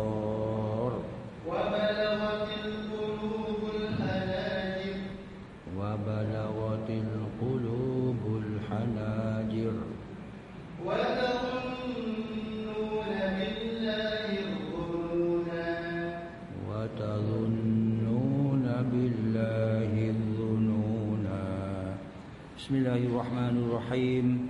الأبصار وبلغت القلوب الحناجر. وبلغت القلوب الحناجر. وتظنون بالله الظنونا. وتظنون بالله الظنونا. بسم الله الرحمن الرحيم.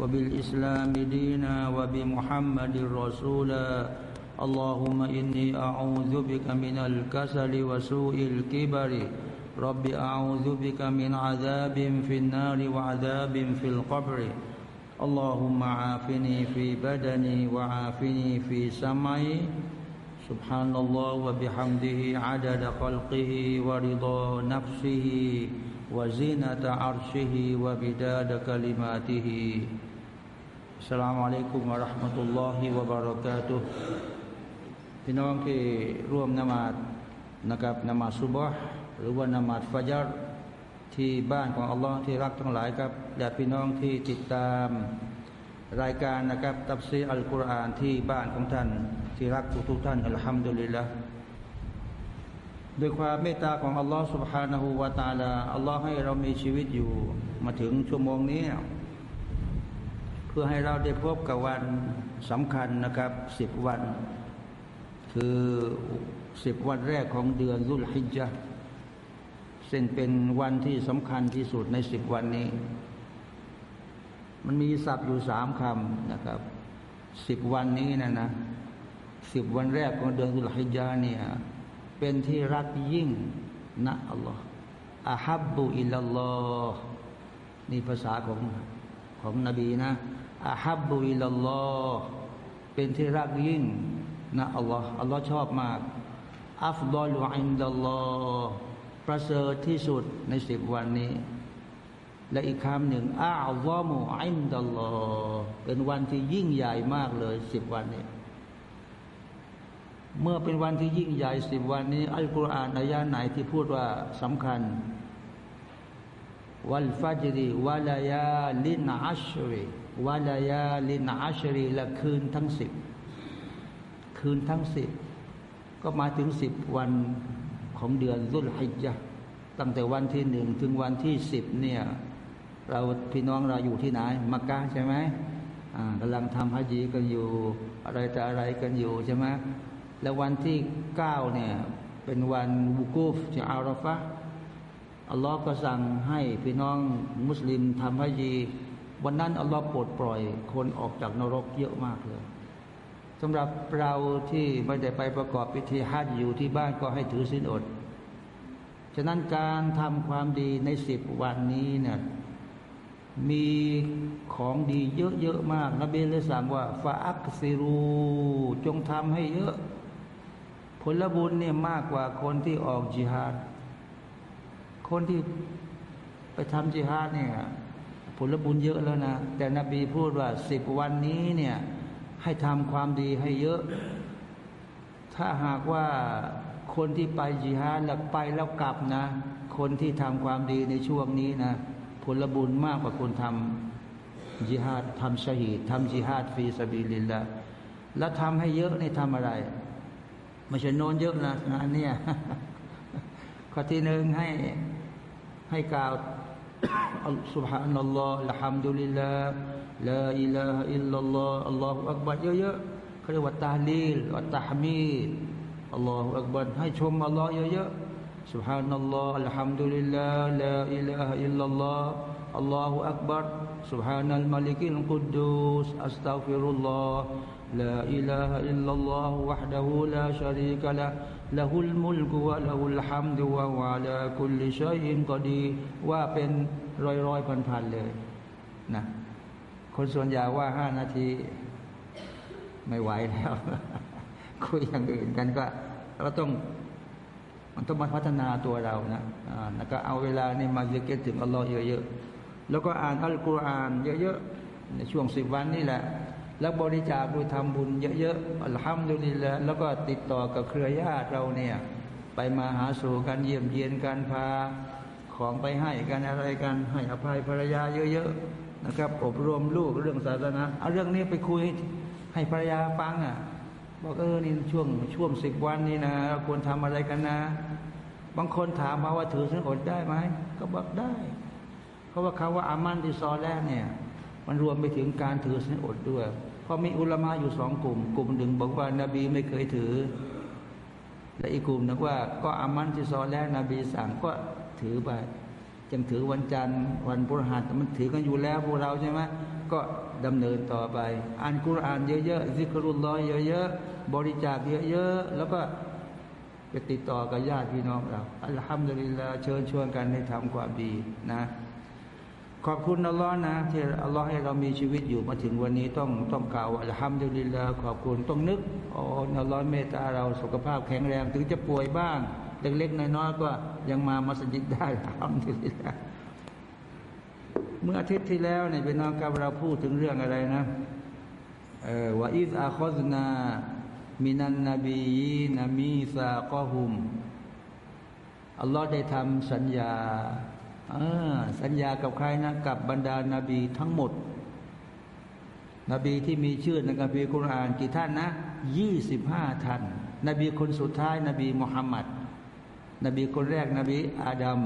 وبالإسلام دينا وبمحمد رسولا. اللهم إني أعوذ بك من الكسل وسوء الكبر. رب أعوذ بك من عذاب في النار وعذاب في القبر. اللهم عافني في بدني وعافني في سمعي. سبحان الله وبحمده عدد خلقه ورضا نفسه وزينة عرشه وبداد كلماته. السلام عليكم ورحمة الله وبركاته พี่น้องที่ร่วมนมาดนะครับนมาดซุบฮ์หรือว่านมาดฟัจรที่บ้านของอัลลอฮ์ที่รักทั้งหลายครับและพี่น้องที่ติดตามรายการนะครับตับซีอัลกุรอานที่บ้านของท่าน ที่รักทุกๆท่านอัลฮัมดุลิลละด้วยความเมตตาของอัลลอฮ์ سبحانه และ تعالى อัลลอฮ์ให้เรามีชีวิตอยู่มาถึงชั่วโมงนี้ เพื่อให้เราได้พบกับวันสำคัญนะครับสิบวัน คือสิบวันแรกของเดือนรุลฮิจจ์ซึ่งเป็นวันที่สำคัญที่สุดในสิบวันนี้ มันมีศัพท์อยู่สามคำนะครับสิบวันนี้นะนะสิบวันแรกของเดือนซุลฮิจญ์เนี่ยเป็นที่รักยิ่งนะอัลลอฮ์أحب إلى اللهนี่ภาษาของของนบีนะ أحب إلى اللهเป็นที่รักยิ่งนะอัลลอฮ์อัลลอฮ์ชอบมาก أفضل عند اللهประเสริฐที่สุดในสิบวันนี้ และอีกคำหนึ่งอาลอมุอินดัลลอฮ์เป็นวันที่ยิ่งใหญ่มากเลยสิบวันนี้ เมื่อเป็นวันที่ยิ่งใหญ่สิบวันนี้อัลกุรอานอายาไหนที่พูดว่าสำคัญวัลฟัจรีวะลายาลินอัชรี วะลายาลินอัชรีละคืนทั้งสิบคืนทั้งสิบก็มาถึงสิบวันของเดือนรุลฮิจญะตั้งแต่วันที่หนึ่งถึงวันที่สิบเนี่ย เราพี่น้องเราอยู่ที่ไหนมักกะใช่ไหมกำลังทำฮัจีกันอยู่อะไรแต่อะไรกันอยู่ใช่ไหมแล้ววันที่เก้าเนี่ยเป็นวันวุกูฟที่อาราฟะอัลลอฮ์ก็สั่งให้พี่น้องมุสลิมทำฮัจี วันนั้นอัลลอฮ์ปลดปล่อยคนออกจากนรกเยอะมากเลยสำหรับเราที่ไม่ได้ไปประกอบพิธีฮัจอยู่ที่บ้านก็ให้ถือศีลอด ฉะนั้นการทำความดีในสิบวันนี้เนี่ยมีของดีเยอะๆมากนบีเลยสั่งว่าฟาอักซิรู จงทำให้เยอะ ผลบุญเนี่ยมากกว่าคนที่ออกจิฮาด คนที่ไปทำจิฮาดเนี่ย ผลบุญเยอะแล้วนะ แต่นบีพูดว่าสิบวันนี้เนี่ย ให้ทำความดีให้เยอะ ถ้าหากว่าคนที่ไปจิฮาดแล้วไปแล้วกลับนะ คนที่ทำความดีในช่วงนี้นะ ผลบุญมากกว่าคนทำจิฮาดทำชหีดทำจิฮาดฟีสบีลิลละแล้วทำให้เยอะนี่ทำอะไรไม่ใช่โนนเยอะนะงานเนี่ยข้อที่หนึ่งให้ให้กล่าว سبحان الله الحمد لله لا إله إلا الله الله أكبر เยอะๆเขาเรียกว่าตาลีลว่าตาฮมีดอัลลอฮฺอักบัรให้ชมอัลลอฮ์เยอะๆ سبحان الله الحمد لله لا إله إلا الله الله أكبر سبحان الملك القدوس أستغفر الله لا إله إلا الله وحده لا شريك له له الملك وله الحمد وهو على كل شيء قدير ว่าเป็นร้อยร้อยพันพันเลยนะคนส่วนใหญ่ว่าห้านาที ไม่ไหวแล้ว คุยอย่างอื่นกันก็เราต้องมันต้องมาพัฒนาตัวเรานะแล้วก็เอาเวลานี่มาเยอะถึงอัลลอฮ์เยอะๆแล้วก็อ่านอัลกุรอานเยอะๆในช่วงสิบวันนี่แหละ แล้วบริจาคดยทำบุญเยอะๆอัลฮัมดุลิลละแล้วก็ติดต่อกับเครือญาติเราเนี่ย ไปมาหาสู่กันเยี่ยมเยียนกันพาของไปให้กันอะไรกันให้อภัยภรรยาเยอะๆนะครับ อบรมลูกเรื่องศาสนาเอาเรื่องนี้ไปคุยให้ภรรยาฟังอะบอกเออนี่ช่วงช่วงสิบวันนี่นะควรทำอะไรกันนะ บางคนถามมาว่าถือสินอดได้ไหมก็บอกได้เพราะว่าคาว่าอามันที่ซอแรกเนี่ย มันรวมไปถึงการถือสินอดด้วย ราะมีอุลามะอยู่สองกลุ่ม กลุ่มหนึ่งบอกว่านาบีไม่เคยถือ และอีกกลุ่มนึกว่า ก็อามันที่ซอแรกนบีสั่งก็ถือไปจังถือวันจันทร์วันพฤหัสมันถือกันอยู่แล้วพวกเราใช่ไหมก็ดำเนินต่อไป อ่านกุรอานเยอะๆซิกรุลลอยเยอะๆบริจาคเยอะๆแล้วก็ไปติดต่อกับญาติพี่น้องเราอัลฮัมดุลิลลาเชิญชวนกันให้ทำความดีนะ ขอบคุณอัลลอฮ์นะที่อัลลอฮ์ให้เรามีชีวิตอยู่มาถึงวันนี้ต้องต้องกล่าวอัลฮัมดุลิลลาขอบคุณต้องนึกอ๋ออัลลอฮ์เมตตาเราสุขภาพแข็งแรง ถึงจะป่วยบ้าง เล็กๆน้อยๆก็ยังมามัสยิดได้ทำดีแล้วเมื่ออาทิตย์ที่แล้วเนี่ยเป็นน้องกับเราพูดถึงเรื่องอะไรนะเออว่าอิสอาคอสนามินันนบีนามีซาก็หุมอัลลอฮ์ได้ทำสัญญา สัญญากับใครนะกับบรรดานาบีทั้งหมด นบีที่มีชื่อในกัมภีร์คุรานกี่ท่านนะยี่สิบห้าท่าน นบีคนสุดท้าย นบีมุฮัมมัดนบีคนแรก นบีอาดัม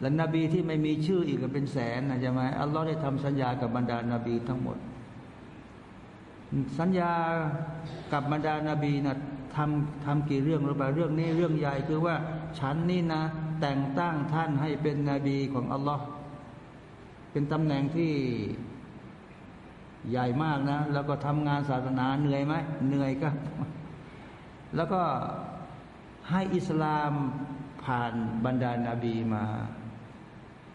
และนบีที่ไม่มีชื่ออีกเป็นแสนนะใช่ไหมอัลลอฮ์ได้ทำสัญญากับบรรดานาบีทั้งหมด สัญญากับบรรดานาบีนะทำทำกี่เรื่องหรือเปล่าเรื่องนี้เรื่องใหญ่คือว่าฉันนี่นะ แต่งตั้งท่านให้เป็นนบีของอัลลอฮ์เป็นตำแหน่งที่ใหญ่มากนะ แล้วก็ทำงานศาสนาเหนื่อยไหมเหนื่อยก็แล้วก็ให้อิสลามผ่านบรรดานาบีมา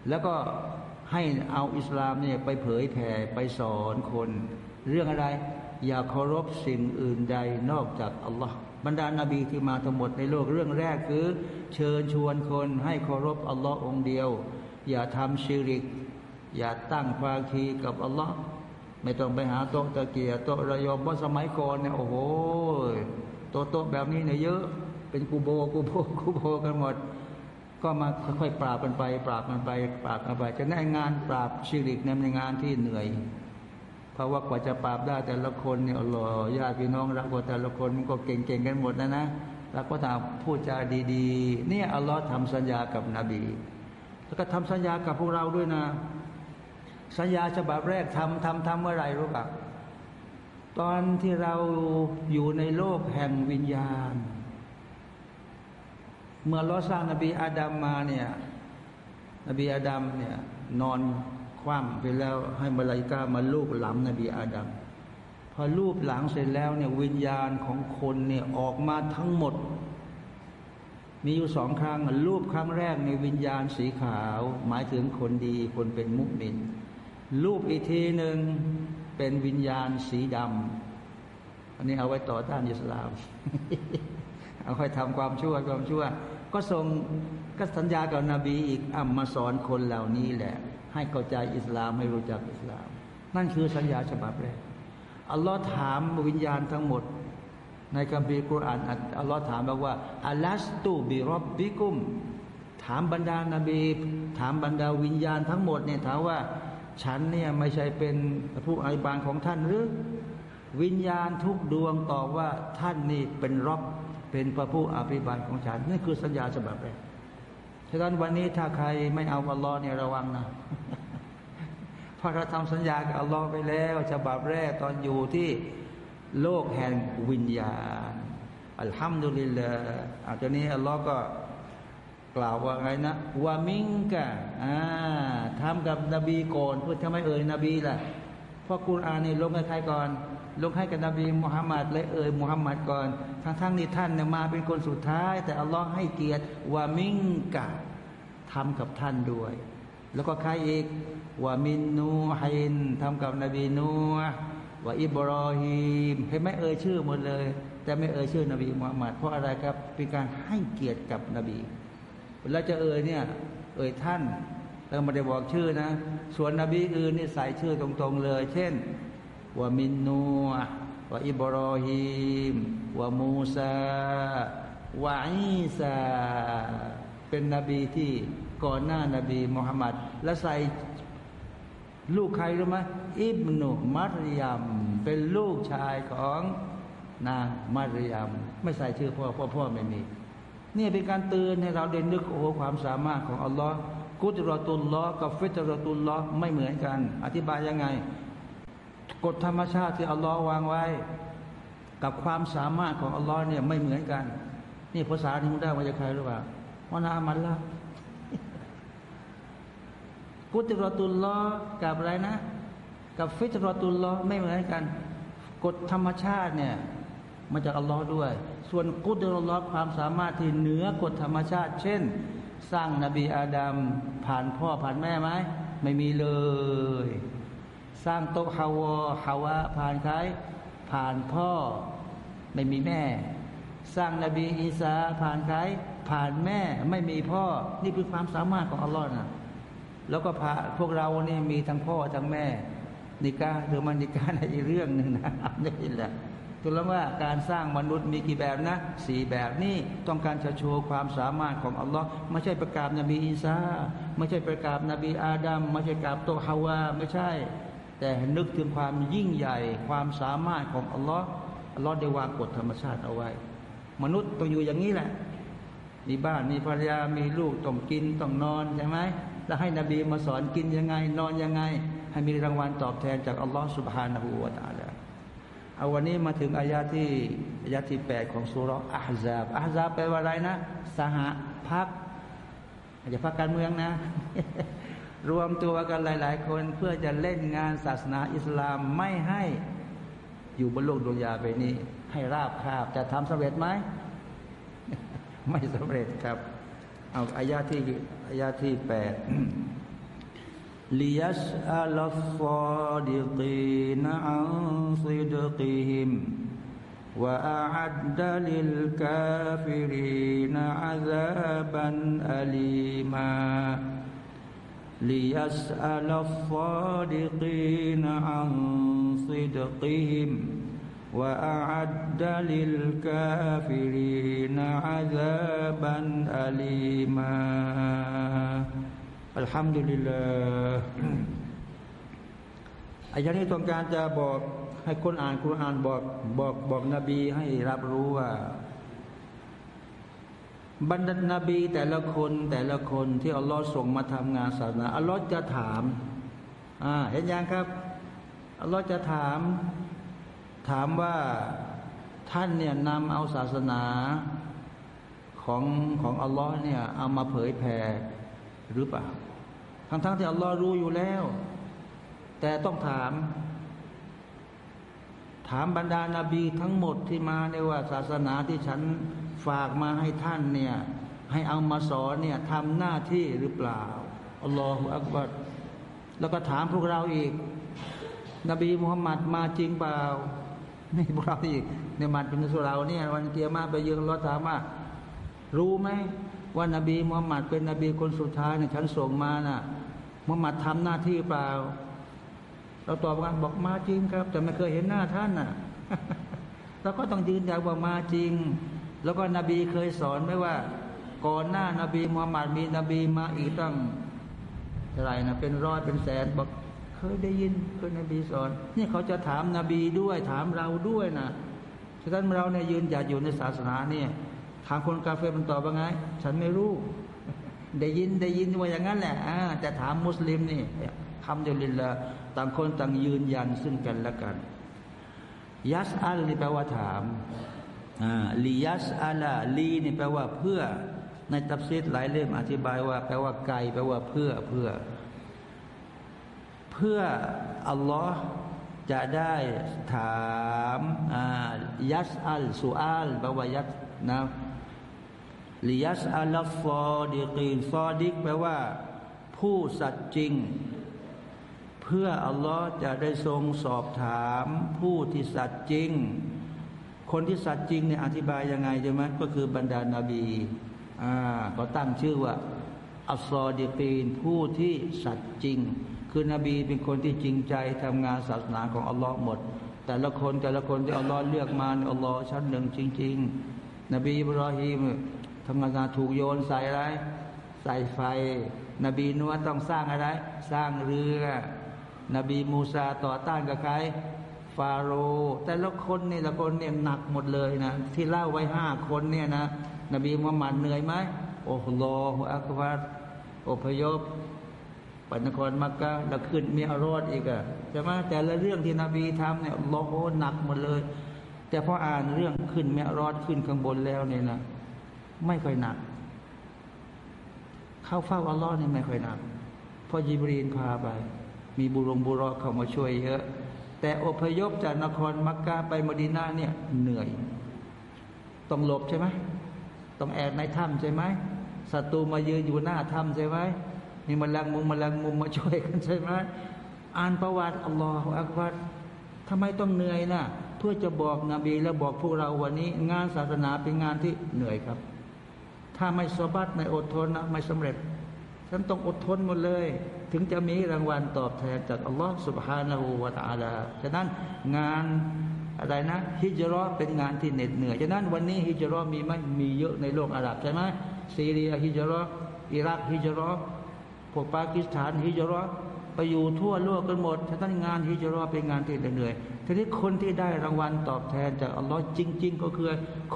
แล้วก็ให้เอาอิสลามเนี่ยไปเผยแผ่ไปสอนคน เรื่องอะไร อย่าเคารพสิ่งอื่นใดนอกจากอัลลอฮ์ บรรดานาบีที่มาทั้งหมดในโลกเรื่องแรกคือ เชิญชวนคนให้เคารพอัลลอฮ์องเดียว อย่าทำชิริก อย่าตั้งภาคีกับอัลลอฮ์ไม่ต้องไปหาโต๊ะตะเกียโต๊ะระยมเพราะสมัยก่อนเนี่ยโอ้โหโต๊ะโต๊ะแบบนี้เนี่ยเยอะเป็นกูโบกูโบกูโบกันหมด ก็มาค่อยๆปราบกันไป ปราบกันไป ปราบกันไป จะได้งานปราบชิริกในงานที่เหนื่อย เพราะว่ากว่าจะปราบได้แต่ละคนเนี่ยอัลลอญาติพี่น้องรักว่าแต่ละคนมันก็เก่งๆกันหมดนะนะแล้วก็ตามพูดจาดีๆ เนี่ยอัลลอฮ์ทำสัญญากับนบี แล้วก็ทำสัญญากับพวกเราด้วยนะ สัญญาฉบับแรกทำทำทำเมื่อไหรรู้ปะตอนที่เราอยู่ในโลกแห่งวิญญาณ เมื่อเราสร้างนบีอาดัมมาเนี่ยนบีอาดัมเนี่ยนอน คว่ำไปแล้วให้มาลายกามาลูบหลังนบีอาดัมพอลูบหลังเสร็จแล้วเนี่ยวิญญาณของคนเนี่ยออกมาทั้งหมด มีอยู่สองครั้งรูปครั้งแรกในวิญญาณสีขาว หมายถึงคนดีคนเป็นมุสลิมรูปอีกทีหนึ่งเป็นวิญญาณสีดำอันนี้เอาไว้ต่อต้านอิสลาม เอาค่อยทำความชั่วความชั่ว ก็ทรงก็สัญญากับนบีอีกอ่ำมาสอนคนเหล่านี้แหละ ให้เข้าใจอิสลามให้รู้จักอิสลาม นั่นคือสัญญาฉบับแรกอัลลอฮ์ถามวิญญาณทั้งหมด ในคัมภีร์กุรอานอัลลอฮ์ถามบอกว่าอัลัสตูบิรอบบิกุม ถามบรรดานาบี ถามบรรดาวิญญาณทั้งหมดเนี่ยถามว่าฉันเนี่ยไม่ใช่เป็นผู้อภิบาลของท่านหรือ วิญญาณทุกดวงตอบว่าท่านนี่เป็นรอบเป็นพระผู้อภิบาลของฉันนี่คือสัญญาฉบับแรก ฉะนั้นวันนี้ถ้าใครไม่เอาอัลลอฮ์เนี่ยระวังนะพราะเราทำสัญญากับอัลลอฮ์ไปแล้วฉบับแรกตอนอยู่ที่โลกแห่งวิญญาณอัลฮัมดุลิลลาห์อาตอนนี้อัลลอฮ์ก็กล่าวว่าไงนะว่ามิงกะอ่าทำกับนบีก่อนเพื่อทำไมเอ่ยนบีล่ะเพราะกุรอานนี่ลงให้ใครก่อน ลงให้กับนบีมุฮัมมัดและเอ่ยมุฮัมมัดก่อน ทั้งทั้งนี้ท่านเนี่ยมาเป็นคนสุดท้าย แต่อัลลอฮ์ให้เกียรติว่ามิงกะทำกับท่านด้วย แล้วก็ใครอีกว่ามินนูฮินทำกับนบีนูว่าอิบรอฮีมเห็นไหมเอ่ยชื่อหมดเลย แต่ไม่เอ่ยชื่อนบีมุฮัมมัดเพราะอะไรครับเป็นการให้เกียรติกับนบีเวลาจะเอ่ยเนี่ย เอ่ยท่านแล้วไม่ได้บอกชื่อนะ ส่วนนบีอื่นนี่ใส่ชื่อตรงๆเลย เช่น ว่ามินนูว่าอิบรอฮีมว่ามูซาวะอีซาเป็นนบีที่ก่อนหน้านาบีมุฮัมมัดและใส่ลูกใครรู้ไหมอิบนุมัรยมเป็นลูกชายของนางมัรยมไม่ใส่ชื่อพ่อพ่อพ่อไม่มีนี่เป็นการเตือนให้เราเด่นนึกโอ้ความสามารถของอัลลอฮ์กุตรอตุลลอกับฟิตรอตุลลอไม่เหมือนกัน อธิบายยังไง กฎธรรมชาติที่อัลลอฮ์วางไว้ กับความสามารถของอัลลอฮ์เนี่ยไม่เหมือนกัน นี่ภาษาที่มุได้มาจากใครหรือเปล่าว่านามันละกุติรอตุลลอกับอะไรนะ กับฟิตรอตุลลอไม่เหมือนกัน กฎธรรมชาติเนี่ยมาจากอัลลอฮ์ด้วย ส่วนกุติรอลลอความสามารถที่เหนือกฎธรรมชาติ เช่น สร้างนบีอาดัมผ่านพ่อผ่านแม่ไหมไม่มีเลย สร้างโตฮาวอฮาวะผ่านใครผ่านพ่อไม่มีแม่ สร้างนบีอีสาผ่านใครผ่านแม่ไม่มีพ่อ นี่คือความสามารถของอัลลอฮ์นะแล้วก็พาพวกเรานี่มีทั้งพ่อทั้งแม่ นิกาหรือมันนิกาในเรื่องหนึ่งนะนี่แหละตัวแล้วว่าการสร้างมนุษย์มีกี่แบบนะสี่แบบนี่ต้องการจะโชว์ความสามารถของอัลลอฮ์ไม่ใช่ประกาศนบีอีสาไม่ใช่ประกาศนบีอาดัมไม่ใช่ประกาศโตฮาวาไม่ใช่ แต่นึกถึงความยิ่งใหญ่ ความสามารถของอัลลอฮ์อัลลอฮ์ได้วางกฎธรรมชาติเอาไว้ มนุษย์ต้องอยู่อย่างนี้แหละ มีบ้านมีภรรยามีลูกต้องกินต้องนอนใช่ไหมแล้วให้นบีมาสอนกินยังไง นอนยังไง ให้มีรางวัลตอบแทนจากอัลลอฮ์สุบฮานาหูวาตาลาเอาวันนี้มาถึงอายาที่อายาที่แปดของสุรอาฮซาบอาฮซาบแปลว่าอะไรนะ สหพักอย่าพักการเมืองนะ รวมตัวกันหลาย ๆ คนเพื่อจะเล่นงานศาสนาอิสลามไม่ให้อยู่บนโลกดวงยาไปนี้ ให้ราบคาบจะทำสำเร็จไหม ไม่สำเร็จครับ เอาอายาที่อายาที่แปด ليسأل الصادقين عن صدقهم وأعد للكافرين عذابا أليما ليسأل الصادقين عن صدقهم وأعد للكافرين عذابا أليما الحمد لله อายะนี้ต้องการจะบอกให้คนอ่านคุรานบอกบอกบอกนบีให้รับรู้ว่า บรรดานบีแต่ละคนแต่ละคนที่อัลลอฮ์ส่งมาทำงานศาสนาอัลลอฮ์จะถามอ่าเห็นยังครับอัลลอฮ์จะถามถามว่าท่านเนี่ยนำเอาศาสนาของของอัลลอฮ์เนี่ยเอามาเผยแผ่หรือเปล่า ทั้งๆทที่อัลลอฮ์รู้อยู่แล้ว แต่ต้องถาม ถามบรรดานาบีทั้งหมดที่มาเนี่ยว่าศาสนาที่ฉัน ฝากมาให้ท่านเนี่ยให้เอามาสอนเนี่ยทำหน้าที่หรือเปล่าอัลลอฮฺอักบัดแล้วก็ถามพวกเราอีก นบีมุฮัมมัดมาจริงเปล่านี่พวกเราอีกในมัดเป็นสุเราเนี่ยวันเกียร์มาไปยืนรถถามว่ารู้ไหมว่านบีมุฮัมมัดเป็นนบีคนสุดท้ายเนี่ยฉันส่งมาน่ะมุฮัมมัดทำหน้าที่เปล่า เราตอบกันบอกมาจริงครับ แต่ไม่เคยเห็นหน้าท่านน่ะเราก็ต้องยืนยันว่ามาจริง แล้วก็นบีเคยสอนไหมว่า ก่อนหน้านบีมุฮัมหมัดมีนบีมาอีกตั้งเท่าไหร่นะเป็นร้อยเป็นแสนบอกเคยได้ยินเคยนบีสอน นี่เขาจะถามนบีด้วยถามเราด้วยนะฉะนั้นเราเนี่ยยืนหยัดอยู่ในศาสนาเนี่ยถามคนกาเฟ่มันตอบว่าไง ฉันไม่รู้ ได้ยินได้ยินว่าอย่างนั้นแหละแต่ถามมุสลิมนี่คำเดียวลินละต่างคนต่างยืนยันซึ่งกันและกัน ยัสอัลนี่แปลว่าถาม ลียัสอัลลีนี่แปลว่าเพื่อ ในตับซิดหลายเล่มอธิบายว่า แปลว่าไกลแปลว่าเพื่อเพื่อ เพื่ออัลลอฮ์จะได้ถามยัสอัลสุอัลแปลว่ายัสนะลิยัสอัลฟอดิกีนฟอดิกแปลว่า ผู้สัตย์จริง เพื่ออัลลอฮ์จะได้ทรงสอบถามผู้ที่สัตย์จริง คนที่สัตย์จริงเนี่ยอธิบายยังไงใช่ไหมก็คือบรรดานาบีอ่าเขาตั้งชื่อว่าอัลซอดิกีนผู้ที่สัตย์จริง คือนบีเป็นคนที่จริงใจทำงานศาสนาของอัลลอฮ์หมด แต่ละคนแต่ละคนที่อัลลอฮ์เลือกมาอัลลอฮ์ชั้นหนึ่งจริง ๆ นบีบราฮิมทำงานถูกโยนใส่อะไร ใส่ไฟ นบีนัวต้องสร้างอะไร สร้างเรือ นบีมูซาต่อต้านกับใคร ฟาโรแต่ละคนนี่ละคนเนี่ยหนักหมดเลยนะที่เล่าไว้ห้าคนเนี่ยนะนบีมุฮัมมัดเหนื่อยไหมโอ้โหอักบัรอพยพปันนครมักกะแล้วขึ้นมีอารอดอีกอะใช่ไหมแต่ละเรื่องที่นบีทำเนี่ยโลโหหนักหมดเลย แต่พออ่านเรื่องขึ้นมีอารอดขึ้นข้างบนแล้วเนี่ยนะไม่ค่อยหนัก เข้าเฝ้าอัลลอฮ์นี่ไม่ค่อยหนักพอยิบรีนพาไป มีบุรงบุรอเข้ามาช่วยเยอะ แต่อพยพจากนครมักกะไปมดีนาเนี่ยเหนื่อย ต้องหลบใช่ไหมต้องแอบในถ้ำใช่ไหมศัตรูมายืนอยู่หน้าถ้ำใช่ไหมมีมลังมุมมลังมุมมาช่วยกันใช่ไหมอ่านประวัติอัลลอฮฺอักบัดทำไมต้องเหนื่อยนะ่ะ เพื่อจะบอกนบีและบอกพวกเราวันนี้ งานศาสนาเป็นงานที่เหนื่อยครับ ถ้าไม่สบัดไม่อดทนนะไม่สำเร็จ ฉันต้องอดทนหมดเลย ถึงจะมีรางวัลตอบแทนจากอัลลอฮฺสุบฮานาหูวาตาลาฉะนั้นงานอะไรนะฮิจรอเป็นงานที่เหน็ดเหนื่อยฉะนั้นวันนี้ฮิจรอมีไหมมีเยอะในโลกอาหรับใช่ไหมซีเรียฮิจรออิรักฮิจรอพวกปากีสถานฮิจรอไปอยู่ทั่วโลกกันหมดฉะนั้นงานฮิจรอเป็นงานที่เหนื่อยทีนี้คนที่ได้รางวัลตอบแทนจากอัลลอฮ์จริง ๆ ก็คือ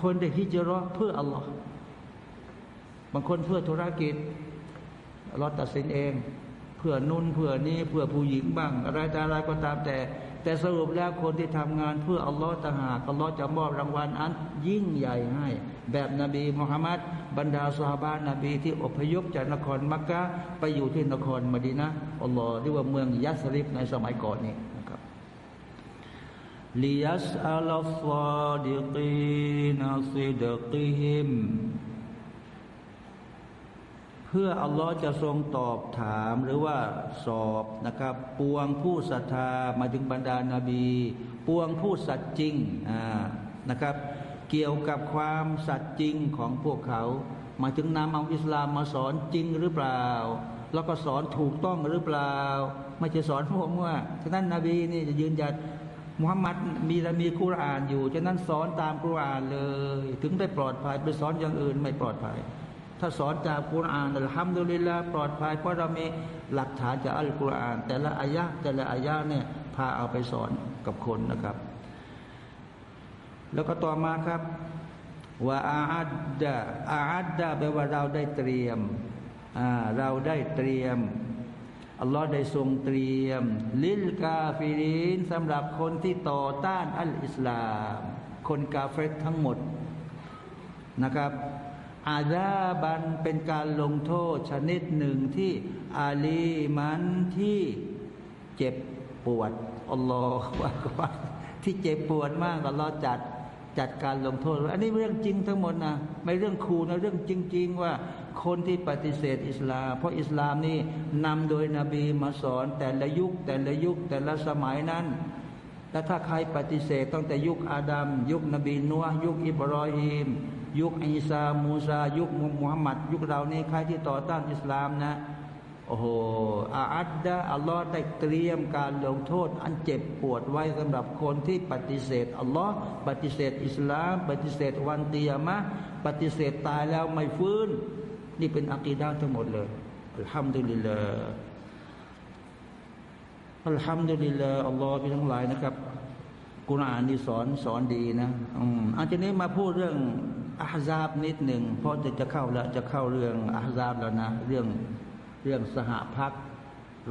คนที่ฮิจรอเพื่ออัลลอฮ์บางคนเพื่อธุรกิจ อัลลอตัดสินเอง เพื่อนุ่นเพื่อนี้เพื่อผู้หญิงบ้าง อะไรแต่อะไรก็ตามแต่ แต่สรุปแล้วคนที่ทำงานเพื่ออัลลอฮ์ต่างหากอัลลอฮ์จะมอบรางวัลอันยิ่งใหญ่ให้ แบบนบีมุฮัมมัดบรรดาสหบานาบีที่อพยพจากนครมักกะไปอยู่ที่นครมดีนะอัลลอฮ์ที่ว่าเมืองยัสริฟในสมัยก่อนนี้นะครับลิยัสอัลฟาดิกีนซิดกิฮิม พื่พื่ออัลลอฮ์จะทรงตอบถามหรือว่าสอบนะครับ ปวงผู้ศรัทธามาถึงบรรดานาบี ปวงผู้สัตย์จริงนะครับ เกี่ยวกับความสัตย์จริงของพวกเขามาถึงนำเอาอิสลามมาสอนจริงหรือเปล่า แล้วก็สอนถูกต้องหรือเปล่า ไม่ใช่สอนพวกว่าฉะนั้นนบีนี่จะยืนยันมุฮัมมัดมีละมีคุรานอยู่ฉะนั้นสอนตามคุรานเลย ถึงได้ปลอดภัยไปสอนอย่างอื่นไม่ปลอดภัย ถ้าสอนจากกุรอานอัลฮัมดุลิลลาปลอดภัยเพราะเรามีหลักฐานจากอัลกุรอาน แต่ละอายะแต่ละอายะเนี่ยพาเอาไปสอนกับคนนะครับ แล้วก็ต่อมาครับว่าอาอัดดาอาอัดดาแปลว่าเราได้เตรียมเราได้เตรียมอัลลอฮ์ได้ทรงเตรียม ลิลกาฟิรินสำหรับคนที่ต่อต้านอัลอิสลาม คนกาเฟตทั้งหมดนะครับ อาดาบันเป็นการลงโทษชนิดหนึ่งที่อาลีมันที่เจ็บปวดอัลลอฮฺที่เจ็บปวดมากอัลลอฮฺจัดจัดการลงโทษ อันนี้เรื่องจริงทั้งหมดนะไม่เรื่องครูนะเรื่องจริง ๆ ว่าคนที่ปฏิเสธอิสลาม เพราะอิสลามนี่นำโดยนบีมาสอนแต่ละยุคแต่ละยุคแต่ละสมัยนั้นแต่ถ้าใครปฏิเสธตั้งแต่ยุคอาดัมยุคนบีนัวยุคอิบรอฮิม ยุคอิสามูซา ยุคมุฮัมมัดยุคเรานี้ใครที่ต่อต้านอิสลามนะ โอ้โหอาอัดดาอัลลอฮ์ได้เตรียมการลงโทษ อันเจ็บปวดไว้สำหรับคนที่ปฏิเสธ อัลลอฮ์ปฏิเสธอิสลาม ปฏิเสธวันเตียมะ ปฏิเสธตายแล้วไม่ฟื้น นี่เป็นอักีดาทั้งหมดเลยอัลฮัมดุลิลลาอัลฮัมดุลิลลาอัลลอฮ์พี่ทั้งหลายนะครับกุรอานนี่สอนสอนดีนะ อืมอาจจะนี้มาพูดเรื่อง อาฮซาบนิดหนึ่งเพราะจะจะเข้าแล้วจะเข้าเรื่องอาฮซาบแล้วนะ เรื่องเรื่องสหพัก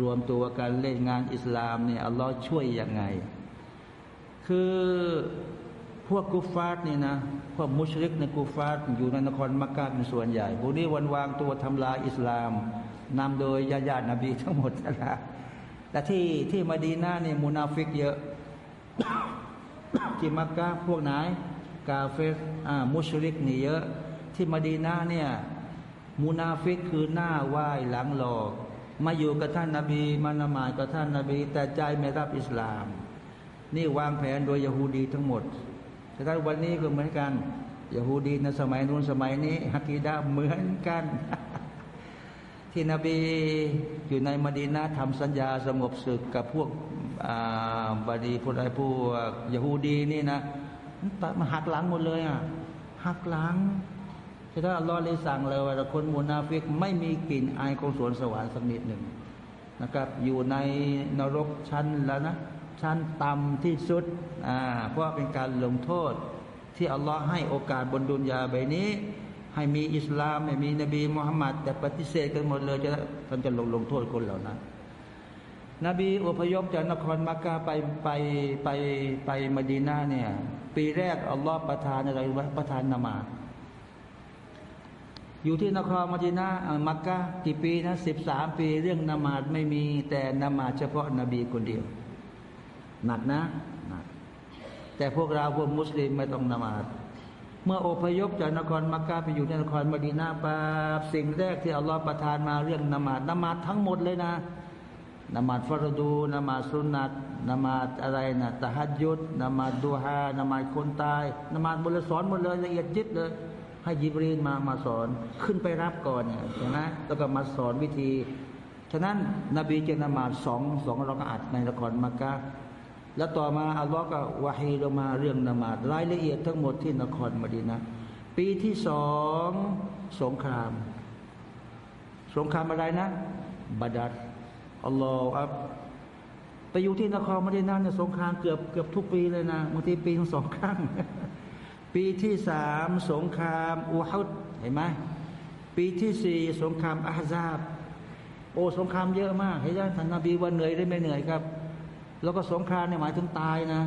รวมตัวกันเล่นงานอิสลามเนี่ยอัลลอฮ์ช่วยยังไง คือพวก كفارนี่นะพวก مشرك ใน كفارอยู่ในนครมักกะเป็นส่วนใหญ่พวกนี้วันวางตัวทำลายอิสลามนำโดยญาญาตินบีทั้งหมดนะแต่ที่ที่มาดีนาเนี่ยمنافق เยอะที่มักกะพวกไหน กาเฟรอ่ะ مشركนี่เยอะ ที่มดีนาเนี่ยمنافقคือหน้าไหว้หลังหลอก มาอยู่กับท่านนาบีมานมากับท่านนาบี แต่ใจไม่รับอิสลาม นี่วางแผนโดยยะฮูดีทั้งหมดแต่ถ้าวันนี้ก็เหมือนกันยะฮูดีในสมัยนู้นสมัยนี้ฮักีดาเหมือนกัน ที่นบีอยู่ในมดีนาทำสัญญาสงบศึกกับพวกบดีพวกอะไรพวกยะฮูดีนี่นะ มันหักหลังหมดเลยอะหักหลังที่ถ้าอัลลอฮ์เลยสั่งเลยว่าคนมุนาฟิกไม่มีกลิ่นอายของสวนสวรรค์สักนิดหนึ่งนะครับ อยู่ในนรกชั้นแล้วนะชั้นต่ำที่สุดอ่าเพราะเป็นการลงโทษ ที่อัลลอฮ์ให้โอกาสบนดุนยาใบนี้ ให้มีอิสลามไม่มีนบีมุฮัมมัดแต่ปฏิเสธกันหมดเลยจะท่านจะลงลงโทษคนเหล่านั้นนบีอพยพจากนครมักกะไปไปไปไปมดีนาเนี่ย ปีแรกอัลลอฮ์ประทานอะไรวะประทานนามาอยู่ที่นครมดีนามักกะกี่ปีนะสิบสามปีเรื่องนามาดไม่มี แต่นามาดเฉพาะนบีคนเดียว หนักนะหนักแต่พวกเราพวกมุสลิมไม่ต้องนามาดเมื่ออพยพจากนครมักกะไปอยู่ในนครมดีนาปาสิ่งแรกที่อัลลอฮ์ประทานมาเรื่องนามาดนามาดทั้งหมดเลยนะ นมาดฟารดูนมาดสุนัตนมาดอะไรนะตะฮัดยุดนมาดดูฮานมาดคนตายนมาดบรสอนหมดเลยละเอียดยิบเลย ให้ยิบรีนมามาสอนขึ้นไปรับก่อนเนี่ยใช่ไหมแล้วก็มาสอนวิธีฉะนั้นนบีจะนมาดสองสองรักอัดในละครมักกะแล้วต่อมาอัลลอฮ์ก็วาฮีลงมาเรื่องนมาดรายละเอียดทั้งหมดที่นครมดีนะปีที่สองสงคราม สงครามอะไรนะบาดัด อัลลอฮฺอับไปอยู่ที่นครมดีนาเนี่ยสงครามเกือบเกือบทุกปีเลยนะบางทีปีทั้งสองครั้ง ปีที่สามสงครามอูฮุดเห็นไหมปีที่สี่สงครามอาซาบ โอ้สงครามเยอะมากเห็นไหมท่านนบีว่าเหนื่อยได้ไม่เหนื่อยครับ แล้วก็สงครามเนี่ยหมายถึงตายนะ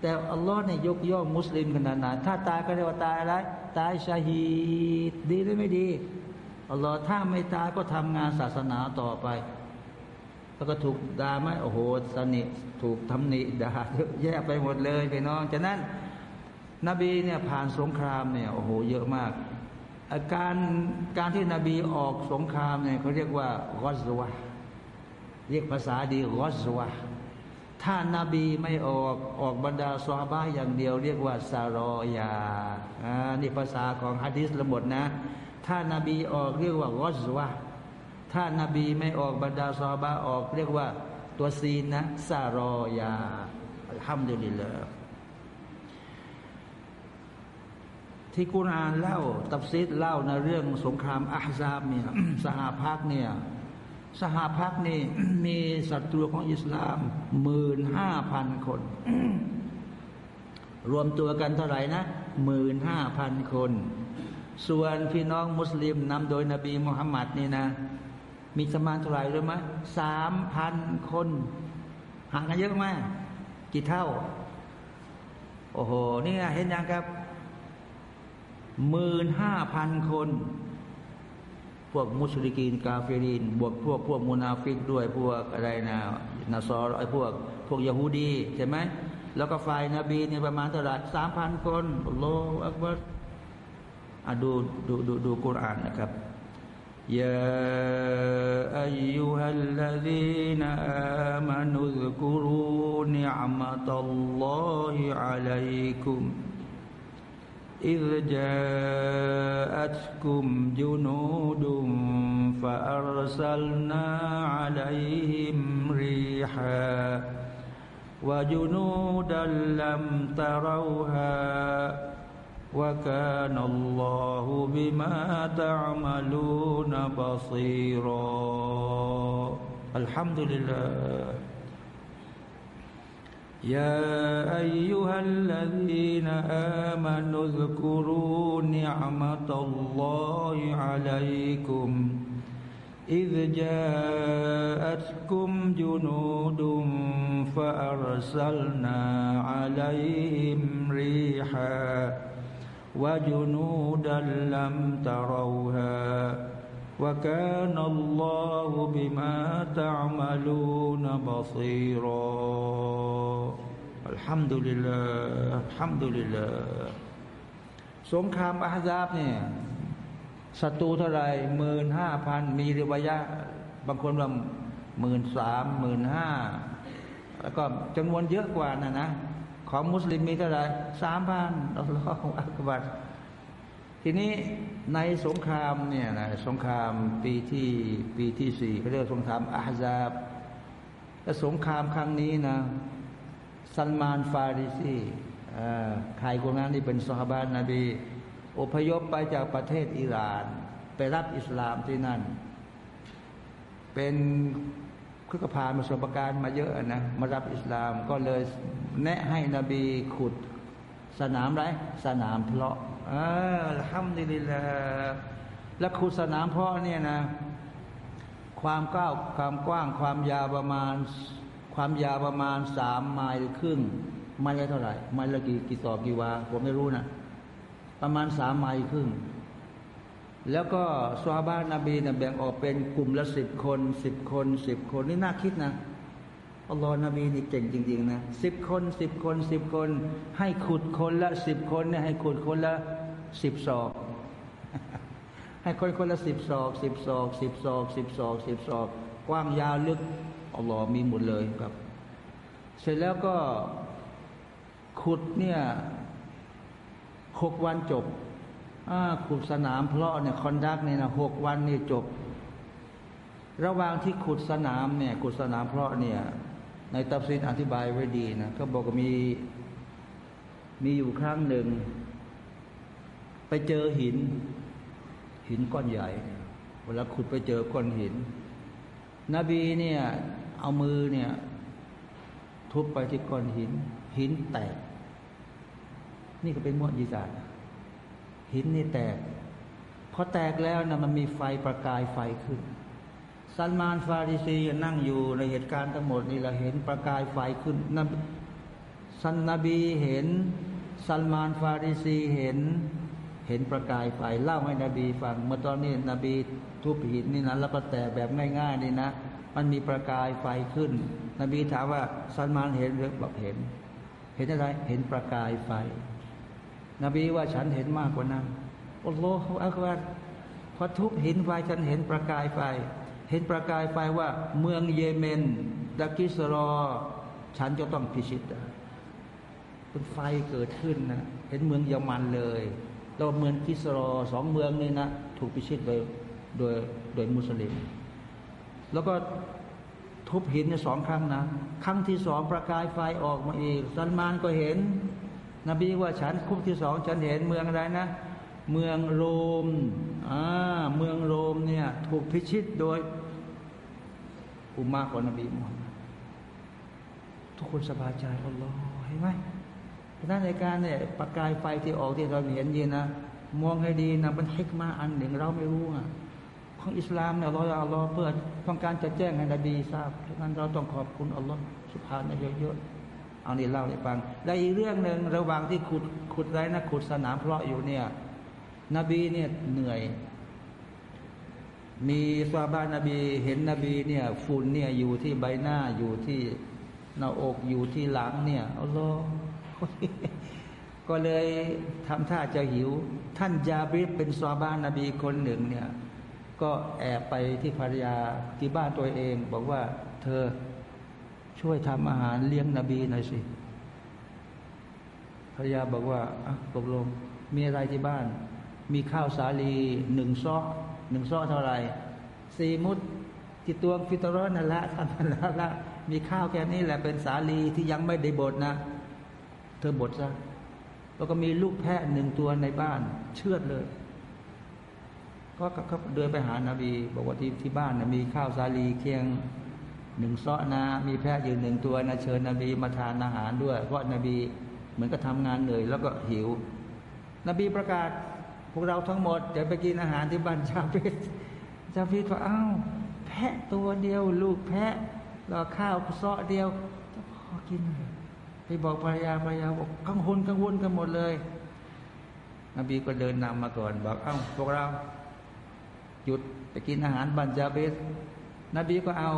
แต่อัลลอฮ์เนี่ยยกย่องมุสลิมขนาดนั้นถ้าตายก็เรียกว่าตายอะไรตายชาฮีดดีหรือไม่ดีอัลลอฮ์ถ้าไม่ตายก็ทำงานศาสนาต่อไป แล้วก็ถูกด่าไหมโอ้โหสนิถูกทำหนิด่าแย่ไปหมดเลยพี่น้องฉะนั้น นบีเนี่ยผ่านสงครามเนี่ยโอ้โหเยอะมากอาการการที่นบีออกสงครามเนี่ยเขาเรียกว่ารอซวะเรียกภาษาดีรอซวะถ้านาบีไม่ออกออกบรรดาซอฮาบะอย่างเดียว เรียกว่าซารอยาอ่านี่ภาษาของฮะดิษละหมดนะ ถ้านาบีออกเรียกว่ารอซวะ ถ้านาบีไม่ออกบรรดาซอฮาบะออก เรียกว่าตัวซีนนะซารอยาอัลฮัมดุลิลลาที่กุรอานเล่า ตับซิดเล่าในเรื่องสงครามอาฮซาบเนี่ยสหาพักเนี่ยสหาพักนี่มีศัตรูของอิสลามหมื่นห้าพันคน รวมตัวกันเท่าไหร่นะหมื่นห้าพันคน ส่วนพี่น้องมุสลิมนำโดยนบีมุฮัมมัดนี่นะ มีประมาณเท่าไหร่รู้ไหมสามพันคนห่างกันเยอะไหมกี่เท่า โอ้โหนี่เห็นยังครับหมื่นห้าพันคน พวกمشركين كافرينบวกพวกพวกمنافقด้วยพวกอะไรนะนาซอรไอพวก พวกยาฮูดีใช่ไหมแล้วก็ฝ่ายนาบีเนี่ยประมาณเท่าไหร่สามพันคนโลอักบัรอะดูดูดูดูกุรอานนะครับ يا أيها الذين آمنوا اذكروا نعمة الله عليكم إذ جاءتكم جنود فأرسلنا عليهم ريحا وجنودا لم تروها وكان الله بما تعملون بصيرا. الحمد لله. يا أيها الذين آمنوا اذكروا نعمة الله عليكم. إذ جاءتكم جنود فأرسلنا عليهم ريحاً. وجنودا لم تروها وكان الله بما تعملون بصيرا الحمد لله الحمد لله สงครามอาซาบเนี่ยศัตรูเท่าไรหมื่นห้าพันมีริวายะ บางคนว่าหมื่นสามหมื่นห้าแล้วก็จำนวนเยอะกว่านะนะ ของมุสลิมมีเท่าไหร่สามพันอัลลอฮฺอักบัรทีนี้ในสงครามเนี่ยนะสงครามปีที่ปีที่สี่เขาเรียกสงครามอาฮซาบและสงครามครั้งนี้นะซัลมานฟาริซีใครคนนั้นที่เป็นสฮาบานนบีอพยพไปจากประเทศอิหร่าน ไปรับอิสลามที่นั่น เป็น คือก็ผ่านประสบการณ์มาเยอะนะมารับอิสลามก็เลยแนะให้นบีขุด สนามไรสนามเพลาะอ่าทำดีดีละแล้วขุดสนามเพลาะเนี่ยนะ ความก้าวความกว้างความยาวประมาณ ความยาวประมาณสามไมล์ครึ่งไมล์ละเท่าไหร่ไมล์ละกี่กี่ศอกกี่วาผมไม่รู้นะประมาณสามไมล์ครึ่ง แล้วก็ซาบ้านนบีเนี่ยแบ่งออกเป็นกลุ่มละสิบคนสิบคนสิบคนนี่น่าคิดนะอัลลอฮ์นบีนี่เก่งจริง ๆ นะสิบคนสิบคนสิบคน ให้ขุดคนละสิบคนเนี่ยให้ขุดคนละสิบศอก ให้คนคนละสิบศอกสิบศอกสิบศอกสิบศอกสิบศอก กว้างยาวลึกอัลลอฮ์มีหมดเลยครับ เสร็จแล้วก็ขุดเนี่ยหกวันจบ ขุดสนามเพลาะเนี่ยคอนดักเนี่ยนะหกวันนี่จบ ระหว่างที่ขุดสนามเนี่ยขุดสนามเพลาะเนี่ยในตัฟซีรอธิบายไว้ดีนะเขาบอกว่ามีมีอยู่ครั้งหนึ่ง ไปเจอหิน หินก้อนใหญ่ เวลาขุดไปเจอก้อนหิน นบีเนี่ยเอามือเนี่ย ทุบไปที่ก้อนหิน หินแตก นี่ก็เป็นมวดยีสา หินนี่แตกพอแตกแล้วนะมันมีไฟประกายไฟขึ้นซัลมานฟาริซีนั่งอยู่ในเหตุการณ์ทั้งหมดนี่เราเห็นประกายไฟขึ้นนซันนบีเห็นซัลมานฟาริซีเห็นเห็นประกายไฟเล่าให้นบีฟัง เมื่อตอนนี้นบีทุบหินนี่นะแล้วก็แตกแบบง่ายๆนี่นะ มันมีประกายไฟขึ้น นบีถามว่าซัลมานเห็นหรือบอกเห็น เห็นอะไรเห็นประกายไฟ นบีว่าฉันเห็นมากกว่านั้นอัลลอฮฺอักบารพอทุบหินไฟฉันเห็นประกายไฟ เห็นประกายไฟว่า เมืองเยเมนดากิสรอ ฉันจะต้องพิชิตเป็นไฟเกิดขึ้นนะเห็นเมืองเยามันเลยแล้วเมืองกิสรอสองเมืองนี้นะถูกพิชิตโดยโดยโดยมุสลิม แล้วก็ทุบหินในสองครั้งนะ ครั้งที่สองประกายไฟออกมาอีกซันมานก็เห็น นบีว่าฉันคุกที่สองฉันเห็นเมืองอะไรนะ เมืองโรมอ่าเมืองโรมเนี่ย ถูกพิชิตโดยอุมาของนบีมุฮัมมัดทุกคนสบายใจอัลลอฮ์เห็นไหมเพราะนั้นในการเนี่ยประกายไฟที่ออกที่เราเห็นยีนะมองให้ดีนะมันฮิกมาอันหนึ่งเราไม่รู้อะของอิสลามเนี่ยเราอัลลอเพื่อต้องการจะแจ้งให้นบีทราบดังนั้นเราต้องขอบคุณอัลลอฮ์สุภาพนเยอะๆ เอานี่เล่าให้ฟัง และอีกเรื่องหนึ่งระหว่างที่ขุดขุดไรนะขุดสนามเพลาะอยู่เนี่ย นบีเนี่ยเหนื่อย มีซาบานนบีเห็นนบีเนี่ยฝุ่นเนี่ยอยู่ที่ใบหน้าอยู่ที่หน้าอกอยู่ที่หลังเนี่ยอัลลอฮ์ก็เลยทำท่าจะหิว ท่านยาบริบเป็นซาบานนบีคนหนึ่งเนี่ย ก็แอบไปที่ภรรยาที่บ้านตัวเอง บอกว่าเธอ ช่วยทำอาหารเลี้ยงนบีหน่อยสิภรรยาบอกว่าอะตกลง มีอะไรที่บ้าน มีข้าวสาลีหนึ่งซอกหนึ่งซอกเท่าไหร่สี่มุดที่ตัวฟิตรอนนั่นละท่านนั่นละละมีข้าวแค่นี้แหละเป็นสาลีที่ยังไม่ได้บดนะ เธอบดซะแล้วก็มีลูกแพะหนึ่งตัวในบ้าน เชือดเลย ก็ก็เดินไปหานาบี บอกว่าที่ที่บ้านนะมีข้าวสาลีเคียง หนึ่งซ้อนะ มีแพะอยู่หนึ่งตัวนะเชิญนบีมาทานอาหารด้วย เพราะนบีเหมือนกับทางานเหนื่อยแล้วก็หิว นบีประกาศพวกเราทั้งหมดจะไปกินอาหารที่บ้านชาฟิดชาฟิดว่าอ้าวแพะตัวเดียว ลูกแพะแล้วข้าวซ้อเดียวจะพอกินไปบอกภรรยาภรรยาบอกกังวลกังวลกันหมดเลย นบีก็เดินนำมาก่อนบอกเอ้าพวกเรา หยุดไปกินอาหารบันจาเบส นบีก็เอา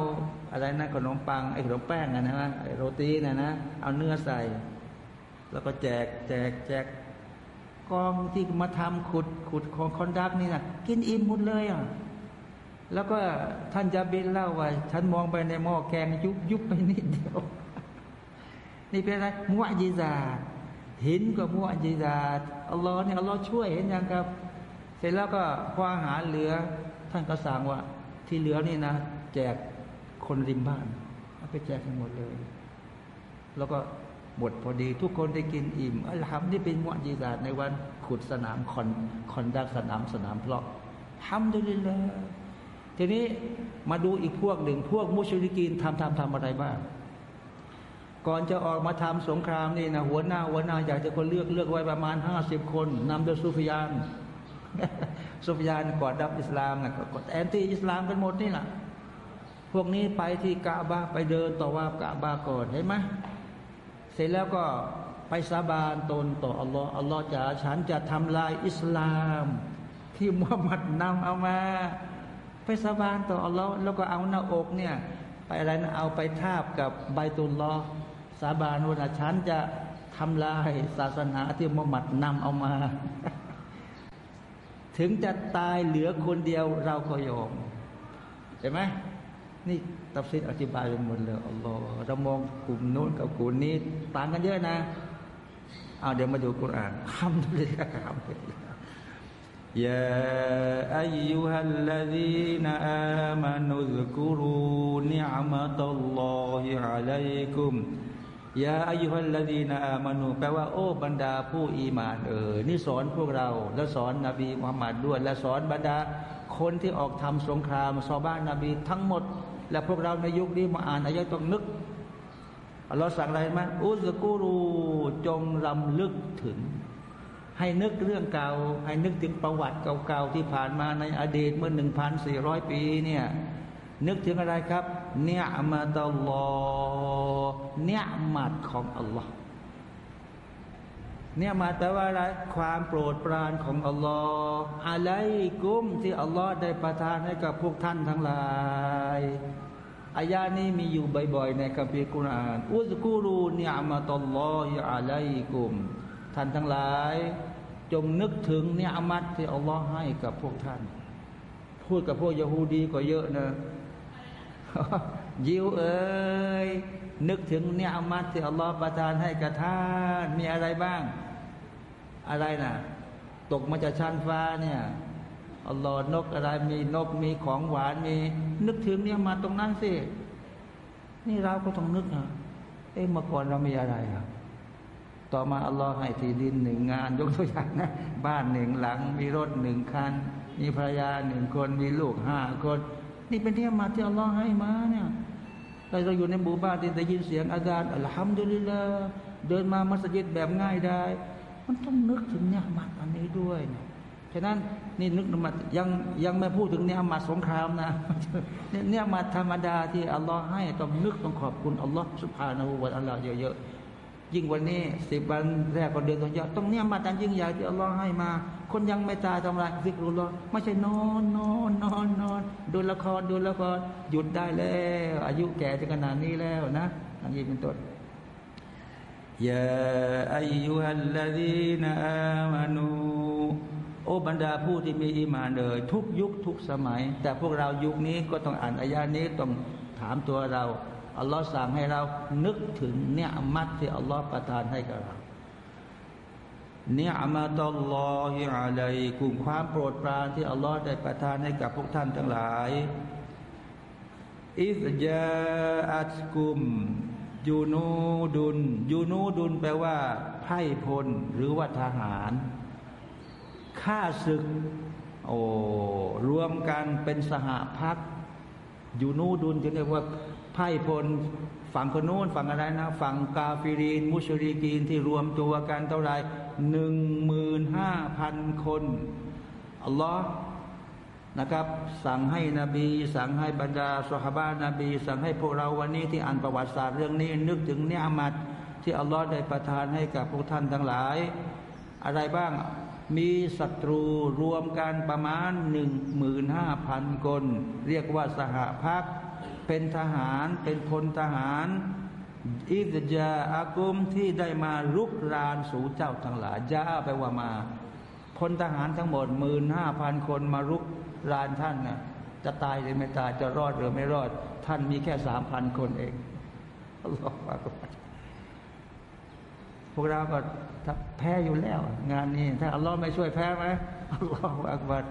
อะไรนะขนมปังไอ้ขนมแป้งนะนะไอ้โรตีนะนะเอาเนื้อใส่ แล้วก็แจกแจกแจกกองที่มาทำขุดขุดของคอนดักนี่นะกินอิ่มหมดเลยอะแล้วก็ท่านจาเบนเล่าว่า ฉันมองไปในหม้อแกงยุบยุบไปนิดเดียว นี่เป็นอะไรมุอจิซาหินก็มุอจิซาอัลลอฮ์เนี่ยอัลลอฮ์ช่วยเห็นยังครับ เสร็จแล้วก็พออาหารเหลือ ท่านก็สั่งว่า ที่เหลือนี่นะ แจกคนริมบ้านเอาไปแจกทั้งหมดเลย แล้วก็หมดพอดีทุกคนได้กินอิ่มอัลฮัมนี่เป็นมุอจิซาในวันขุดสนามคอนคอนดักสนามสนามเพลาะทำได้วยเลยทีนี้มาดูอีกพวกหนึ่งพวกมุชริกีนทำทำทำอะไรบ้างก่อนจะออกมาทำสงครามนี่นะหัวหน้าหัวหน้าอยากจะคนเลือกเลือกไว้ประมาณห้าสิบคนนำโดยซูฟยานซูฟยานก่อนดับอิสลามนะก็แอนตี้อิสลามกันหมดนี่แหละ พวกนี้ไปที่กะบาไปเดินต่อว่ากะบาก่อนเห็นไหมเสร็จแล้วก็ไปสาบานตนต่ออัลลอฮ์อัลลอฮ์จะฉันจะทำลายอิสลาม ที่มุฮัมมัดนำเอามา ไปสาบานต่ออัลลอฮ์แล้วก็เอาหน้าอกเนี่ยไปอะไรนะเอาไปทาบกับใบตุลลอสาบานว่าฉันจะทำลายศาสนาที่มุฮัมมัดนำเอามา ถึงจะตายเหลือคนเดียวเราก็ยอมเห็นไหม นี่ตับซิดอธิบายไปหมดเลยอัลลอฮ์เรามองกลุ่มนู้นกับกลุ่มนี้ต่างกันเยอะนะเอาเดี๋ยวมาดูกุรอานคำทุกอย่างคำทุกอย่าง يا أيها الذين آمنوا اذكروا نعمة الله عليكم ยาอายุฮัลลาดีนาอามานูแปลว่าโอ้บรรดาผู้อีมานเออนี่สอนพวกเรา และสอนนบีมุฮัมมัดด้วย และสอนบรรดาคนที่ออกทำสงครามซอบ้านนบีทั้งหมด และพวกเราในยุคนี้มาอ่านอายะต้องนึกอัลลอฮ์สั่งอะไรไหมอุสกูรูจงรำลึกถึง ให้นึกเรื่องเก่า ให้นึกถึงประวัติเก่าๆที่ผ่านมาในอดีตเมื่อหนึ่งพันสี่ร้อยปีเนี่ยนึกถึงอะไรครับ เนียมาตลลอเนียมัดของอัลลอฮ์ เนี่ยมาแต่ว่าอะไรความโปรดปรานของอัลลอฮ์อะไรกุ้มที่อัลลอฮ์ได้ประทานให้กับพวกท่านทั้งหลายอายานี้มีอยู่บ่อยๆ ในคัมภีร์กุรอานอุสกูรูเนียมาตลลอฮิอะลัยกุม ท่านทั้งหลาย จงนึกถึงเนี่ยอามัดที่อัลลอฮ์ให้กับพวกท่าน พูดกับพวกยะฮูดีก็เยอะนะยิวเอ้ย นึกถึงเนี่ยอามัดที่อัลลอฮ์ประทานให้กับท่านมีอะไรบ้าง อะไรนะ่ะตกมาจากชั้นฟ้าเนี่ยอัลลอฮ์นกอะไรมีนกมีของหวานมีนึกถึงเนี่ยมาตรงนั้นสิ นี่เราก็ต้องนึกนะเอ๊ะเมื่อก่อนเรามีอะไรอะต่อมาอัลลอฮ์ให้ที่ดินหนึ่งงาน ยกตัวอย่างนะบ้านหนึ่งหลัง มีรถหนึ่งคัน มีภรรยาหนึ่งคนมีลูกห้าคน นี่เป็นที่มาที่อัลลอฮ์ให้มาเนี่ย เราอยู่ในหมู่บ้านที่ได้ยินเสียงอาจารย์อัลฮัมดุลิลลาเดินมามัสยิดแบบง่ายได้ มันต้องนึกถึงเนี่ยมาอันนี้ด้วยเนี่ยฉะนั้นนี่นึกมายังยังไม่พูดถึงเนี่ยมาสงครามนะเนี่ยมาธรรมดาที่อัลลอฮ์ให้ต้องนึกต้องขอบคุณอัลลอฮ์สุภาณหูวะอัลลอฮ์เยอะๆ ยิ่งวันนี้สิบวันแรกก็เดือนตัวยอต้องเนี่ยมาตันยิ่งใหญ่ที่อัลลอฮ์ให้มา คนยังไม่ตายทำไรซิกรุลลอไม่ใช่นอนนอนนอนนอนดูละครดูละครหยุดได้แล้ว อายุแก่จะขนาดนี้แล้วนะอันนี้เป็นต้นยาอายุฮัลลาดีนอามานูโอบรรดาผู้ที่มีอิมานเลยทุกยุคทุกสมัย แต่พวกเรายุคนี้ก็ต้องอ่านอายานี้ต้องถามตัวเรา อัลลอฮ์สั่งให้เรานึกถึงเนี่ยมัดที่อัลลอฮ์ประทานให้กับเราเนี่ยมาตลอฮิอะลัยกุมความโปรดปรานที่อัลลอฮ์ได้ประทานให้กับพวกท่านทั้งหลาย อิสยาอัตกุมยูนูดุนยูนูดุนแปลว่าไพ่พลหรือว่าทหารฆ่าศึก โอ้รวมกันเป็นสหพักยูนูดุนจะเรียกว่า ไพ่พลฝั่งคนนู้นฝั่งอะไรนะฝั่งกาฟิรีน มุชริกีนที่รวมตัวกันเท่าไรหนึ่งหมื่นห้าพันคนอัลลอฮ์นะครับ สั่งให้นบี สั่งให้บรรดาสหบานาบี สั่งให้พวกเราวันนี้ที่อ่านประวัติศาสตร์เรื่องนี้ นึกถึงเนื้อมัดที่อัลลอฮ์ได้ประทานให้กับพวกท่านทั้งหลาย อะไรบ้างมีศัตรูรวมกันประมาณหนึ่งหมื่นห้าพันคน เรียกว่าสหพัก เป็นทหารเป็นพลทหารอิสยาอากุมที่ได้มารุกรานสู่เจ้าทั้งหลายยาไปว่ามาพลทหารทั้งหมดหมื่นห้าพันคนมารุกรานท่านนะจะตายหรือไม่ตายจะรอดหรือไม่รอด ท่านมีแค่สามพันคนเองอัลลอฮฺพวกเราก็แพ้อยู่แล้ว งานนี้ ถ้าอัลลอฮ์ไม่ช่วยแพ้ไหมอัลลอฮฺอักบัด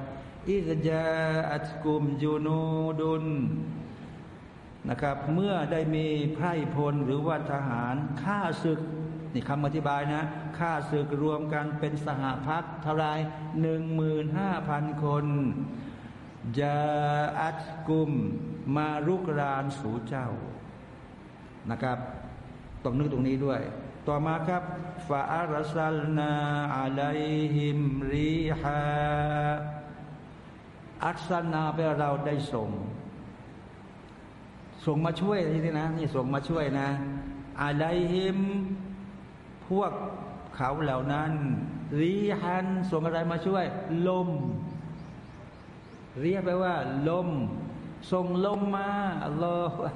อิสจาอัตกุมยูนูดุน นะครับ เมื่อได้มีไพร่พลหรือว่าทหารฆ่าศึกนี่คำอธิบายนะฆ่าศึกรวมกันเป็นสหพักเท่าไรหนึ่งหมื่นห้าพันคนจาอัตกุม มารุกรานสู่เจ้านะครับต้องนึกตรงนี้ด้วย ต่อมาครับฟาอัลซัลนาอะลัยฮิมรีฮาอัลซัลนาไปเราได้ส่ง ส่งมาช่วยนี่นะนี่ส่งมาช่วยนะอะลัยฮิมพวกเขาเหล่านั้นรีฮันส่งอะไรมาช่วย ลม เรียกไปว่า ลม ส่งลมมาอัลลอฮฺ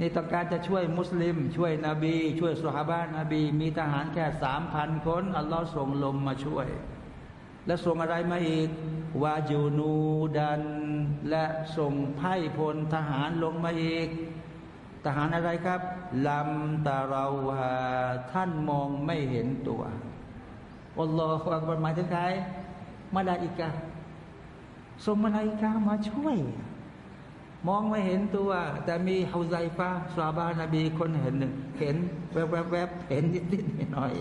นี่ต้องการจะช่วยมุสลิม ช่วยนบี ช่วยสุฮาบานนบี มีทหารแค่สามพันคน อัลลอฮ์ส่งลมมาช่วย และส่งอะไรมาอีกวาจูนูดัน และส่งไพ่พลทหารลงมาอีก ทหารอะไรครับลำตาเราฮาท่านมองไม่เห็นตัวอัลลอฮฺอักบารหมายถึงใครมาลาอิกาส่งมาลาอิกามาช่วย มองไม่เห็นตัว แต่มีเฮาไซฟ้าซาบานาบีคนเห็นหนึ่งเห็นแวบแวบแวบเห็นนิดนิดหน่อย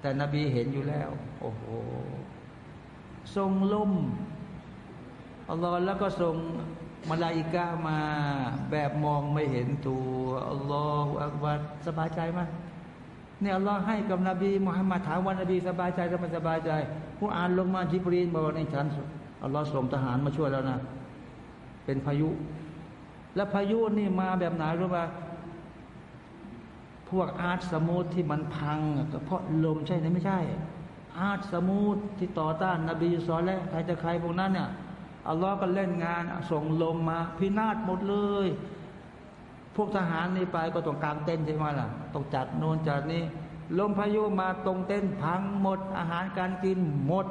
แต่นบีเห็นอยู่แล้ว โอ้โห ทรงล่มอัลลอฮ์แล้วก็ทรงมาลาอิกามา แบบมองไม่เห็นตัวอัลลอฮฺอักบัดสบายใจไหมเนี่ยอัลลอฮ์ให้กับนบีมุฮัมมัดถามว่านบีสบายใจหรือไม่สบายใจ ผู้อ่านลงมาจิบรีนบอกในฉันอัลลอฮ์ส่งทหารมาช่วยแล้วนะ เป็นพายุ และพายุนี่มาแบบไหนรู้ป่ะพวกอาร์ตสมูทที่มันพังก็เพราะลมใช่ไหมไม่ใช่ อาตสมูทที่ต่อต้านนบีสอนแล้วใครจะใครพวกนั้นเนี่ยอัลลอฮ์ก็เล่นงานส่งลมมา พินาศหมดเลย พวกทหารนี่ไปก็ต้องกางเต้นใช่ไหมล่ะต้องจัดโน่นจัดนี่ลมพายุมาตรงเต้นพังหมด อาหารการกินหมด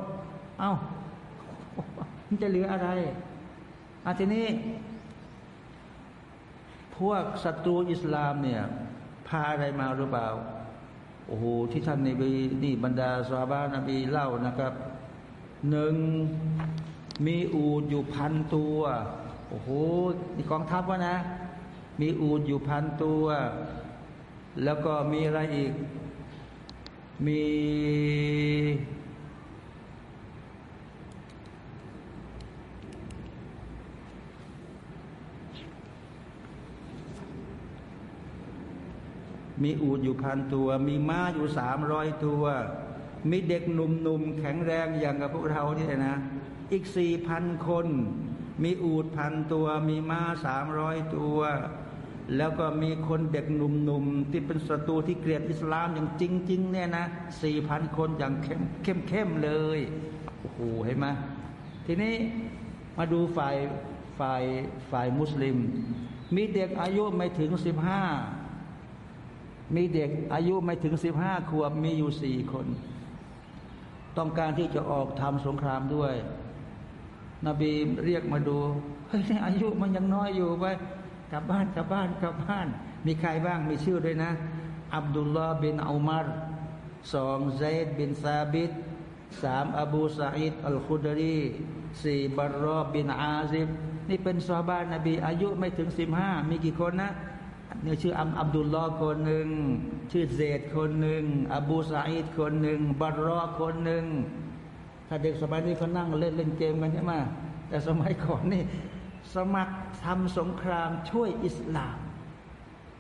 เอา้ามันจะเหลืออะไรอาทีนี้ พวกศัตรูอิสลามเนี่ย พาอะไรมาหรือเปล่า โอ้โหที่ท่านนบีนี่บรรดาสาบานบีเล่านะครับหนึ่งมีอูดอยู่พันตัวโอ้โหนี่กองทัพวะนะ มีอูดอยู่พันตัว แล้วก็มีอะไรอีก มี มีอูดอยู่พันตัว มีม้าอยู่สามร้อยตัว มีเด็กหนุ่มๆแข็งแรงอย่างกับพวกเราเนี่ยนะ อีกสี่พันคน มีอูดพันตัว มีม้าสามร้อยตัว แล้วก็มีคนเด็กหนุ่มๆที่เป็นศัตรูที่เกลียดอิสลามอย่างจริง ๆ เนี่ยนะสี่พันคนอย่างเข้มเข้มเข้มเลยโอ้โหเห็นไหมทีนี้มาดูฝ่ายฝ่ายฝ่ายมุสลิม มีเด็กอายุไม่ถึงสิบห้า มีเด็กอายุไม่ถึงสิบห้าขวบมีอยู่สี่คน ต้องการที่จะออกทำสงครามด้วย นบีเรียกมาดูเฮ้ยอายุมันยังน้อยอยู่ไปกลับบ้านกลับบ้านกลับบ้าน มีใครบ้างมีชื่อด้วยนะ อับดุลลาห์บินอุมารสองไซด์บินซาบิดสามอบูซาอิดอัลคุดรีสี่บารรอบินอาซิบนี่เป็นซาบานนบี อายุไม่ถึงสิบห้ามีกี่คนนะ เนี่ยชื่ออัมอับดุลลอฮ์คนหนึ่ง ชื่อเซดคนหนึ่ง อบูซาอิดคนหนึ่งบารรอคนหนึ่ง ถ้าเด็กสมัยนี้เขานั่งเล่นเล่นเกมกันใช่ไหมแต่สมัยก่อนนี่สมัครทำสงครามช่วยอิสลาม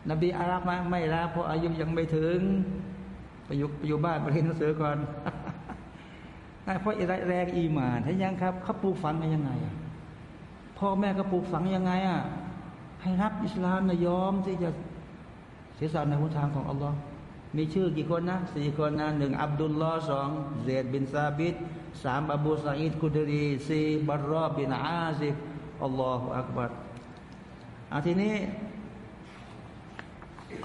นบีอารับมไม่รับเพราะอายุยังไม่ถึงไปอยู่ไปอยู่บ้านไปเรียนหนังสือก่อนเพราะแรงอีมานให้ยังครับเขาปลูกฝังกันยังไงพ่อแม่ก็ปลูกฝังยังไงอะ ให้รับอิสลามนะยอมที่จะเสียสละในหนทางของอัลลอฮ์มีชื่อกี่คนนะสี่คนนะหนึ่งอับดุลลอฮ์สองเซดบินซาบิตสามอบูซาอีดคุดรีสี่บารรอบินอาซิฟالله أكبر อาทีนี้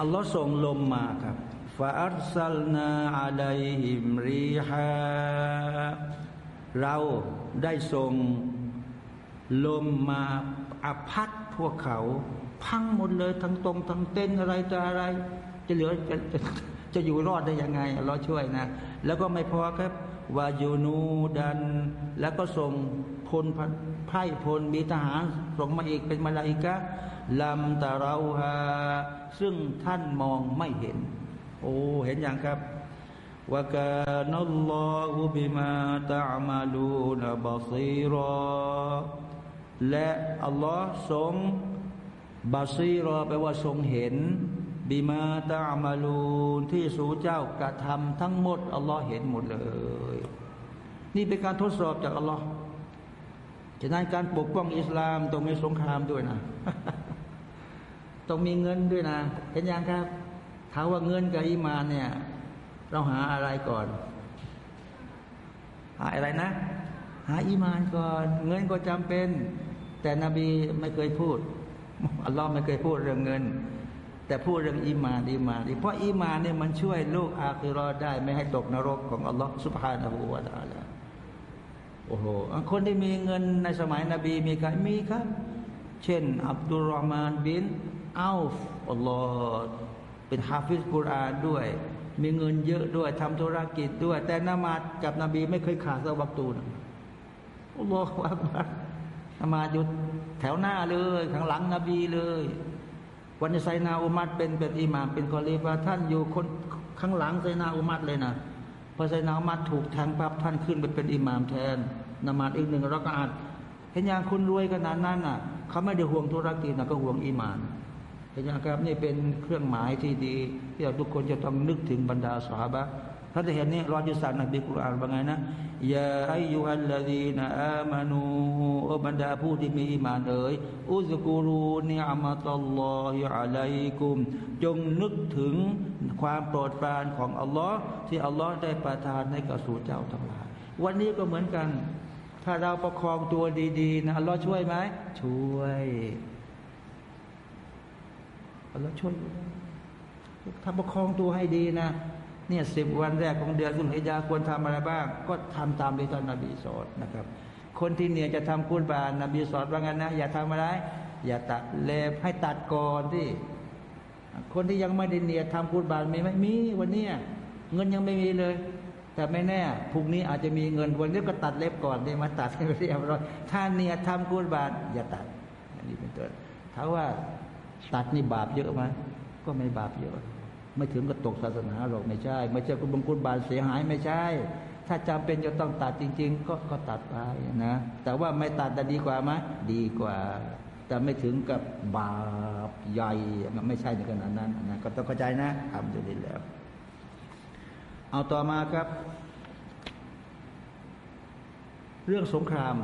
อัลลอฮ์ส่งลมมาครับفأرسلنا عليهم ريحاเราได้ส่งลมมาอพัด พวกเขา พังหมดเลยทั้งตรงทั้งเต้นอะไรต่ออะไร จะเหลือจะจะจะอยู่รอดได้ยังไงเราช่วยนะ แล้วก็ไม่พอครับวายูนูดัน แล้วก็ส่งพลไพร่พลมีทหารส่งมาอีกเป็นมาลาอิกะลำตาเราฮาซึ่งท่านมองไม่เห็น โอ้เห็นอย่างครับวกานัลลอฮุบิมาตะมาลูนบาซีรอ และอัลลอฮ์ทรงบาซีรอแปลว่าทรงเห็นบิมาตามาลูนที่สู่เจ้ากระทำทั้งหมดอัลลอฮ์เห็นหมดเลย นี่เป็นการทดสอบจากอัลลอฮ์ฉะนั้นการปกป้องอิสลามต้องมีสงครามด้วยนะ ต้องมีเงินด้วยนะ เห็นยังครับถามว่าเงินกับอิมานเนี่ย เราหาอะไรก่อน หาอะไรนะ หาอิมานก่อน เงินก็จำเป็น แต่นบีไม่เคยพูดอัลลอฮ์ไม่เคยพูดเรื่องเงิน แต่พูดเรื่องอิมานอิมานเพราะอิมานเนี่ยมันช่วยลูกอาคิรอดได้ ไม่ให้ตกนรกของอัลลอฮ์สุบฮานาหูวาตาลาโอ้โหคนที่มีเงินในสมัยนบีมีใครมีครับ เช่น อับดุลเราะห์มานบินเอาฟ์อัลลอฮ์เป็นحافظ กุรอานด้วย มีเงินเยอะด้วยทำธุรกิจด้วย แต่นมาซกับนบีไม่เคยขาดสักวักตูนอัลลอฮฺอักบัรนา มาดอยู่แถวหน้าเลยข้างหลังนบีเลย วันนี้ไซนาอุมัรเป็นเป็นอิหมามเป็นคอลีฟาท่านอยู่คนข้างหลังไซนาอุมัรเลยนะพอไซนาอุมัรถูกแทงปั๊บท่านขึ้นไปเป็นอิหมามแทนนมาดอีกหนึ่งรักอาดเห็นอย่างคุณรวยขนาดนั้นน่ะเขาไม่ได้ห่วงธุรกิจนะก็ห่วงอิหมานเห็นอย่างครับนี่เป็นเครื่องหมายที่ดีที่เราทุกคนจะต้องนึกถึงบรรดาสหา ยท่าจะเห็นนี่รอจุสันนบีกุรอานว่าไงนะยาอายุฮัลลดีนอามานูอบรรดาผู้ที่มีอิมานเอ๋ยอุสกูรูนิอามาตัลลอฮิอะลัยกุม จงนึกถึงความโปรดปรานของอัลลอฮ์ที่อัลลอฮ์ได้ประทานให้กับสู่เจ้าทั้งหลาย วันนี้ก็เหมือนกัน ถ้าเราประคองตัวดีๆนะอัลลอฮ์ช่วยไหมช่วยอัลลอฮ์ช่วยถ้าประคองตัวให้ดีนะ เนี่ยสิบวันแรกของเดือนสุลฮิจาควรทำอะไรบ้าง ก็ทำตามที่ท่านนบีสอนนะครับ คนที่เนี่ยจะทำกุญบานนบีสอนว่างั้นนะ อย่าทำอะไร อย่าตัดเล็บให้ตัดก่อนที่ คนที่ยังไม่ได้เนียทำกุญบานมีไหมมีวันเนี้ยเงินยังไม่มีเลย แต่ไม่แน่พรุ่งนี้อาจจะมีเงินวันนี้ก็ตัดเล็บก่อนได้มาตัดให้เรียบร้อยถ้าเนียทำกุญบานอย่าตัด อันนี้เป็นต้นถ้าว่าตัดนี่บาปเยอะไหมก็ไม่บาปเยอะ ไม่ถึงกับตกศาสนาหรอกไม่ใช่ ไม่ใช่คุณบงคุณบาลเสียหายไม่ใช่ ถ้าจำเป็นจะต้องตัดจริง ๆ ก็ก็ตัดไปนะ แต่ว่าไม่ตัดจะดีกว่าไหมดีกว่า แต่ไม่ถึงกับบาปใหญ่ไม่ใช่ในขนาดนั้นนะก็ต้องเข้าใจนะทำอยู่ดีแล้ว เอาต่อมาครับ เรื่องสงคราม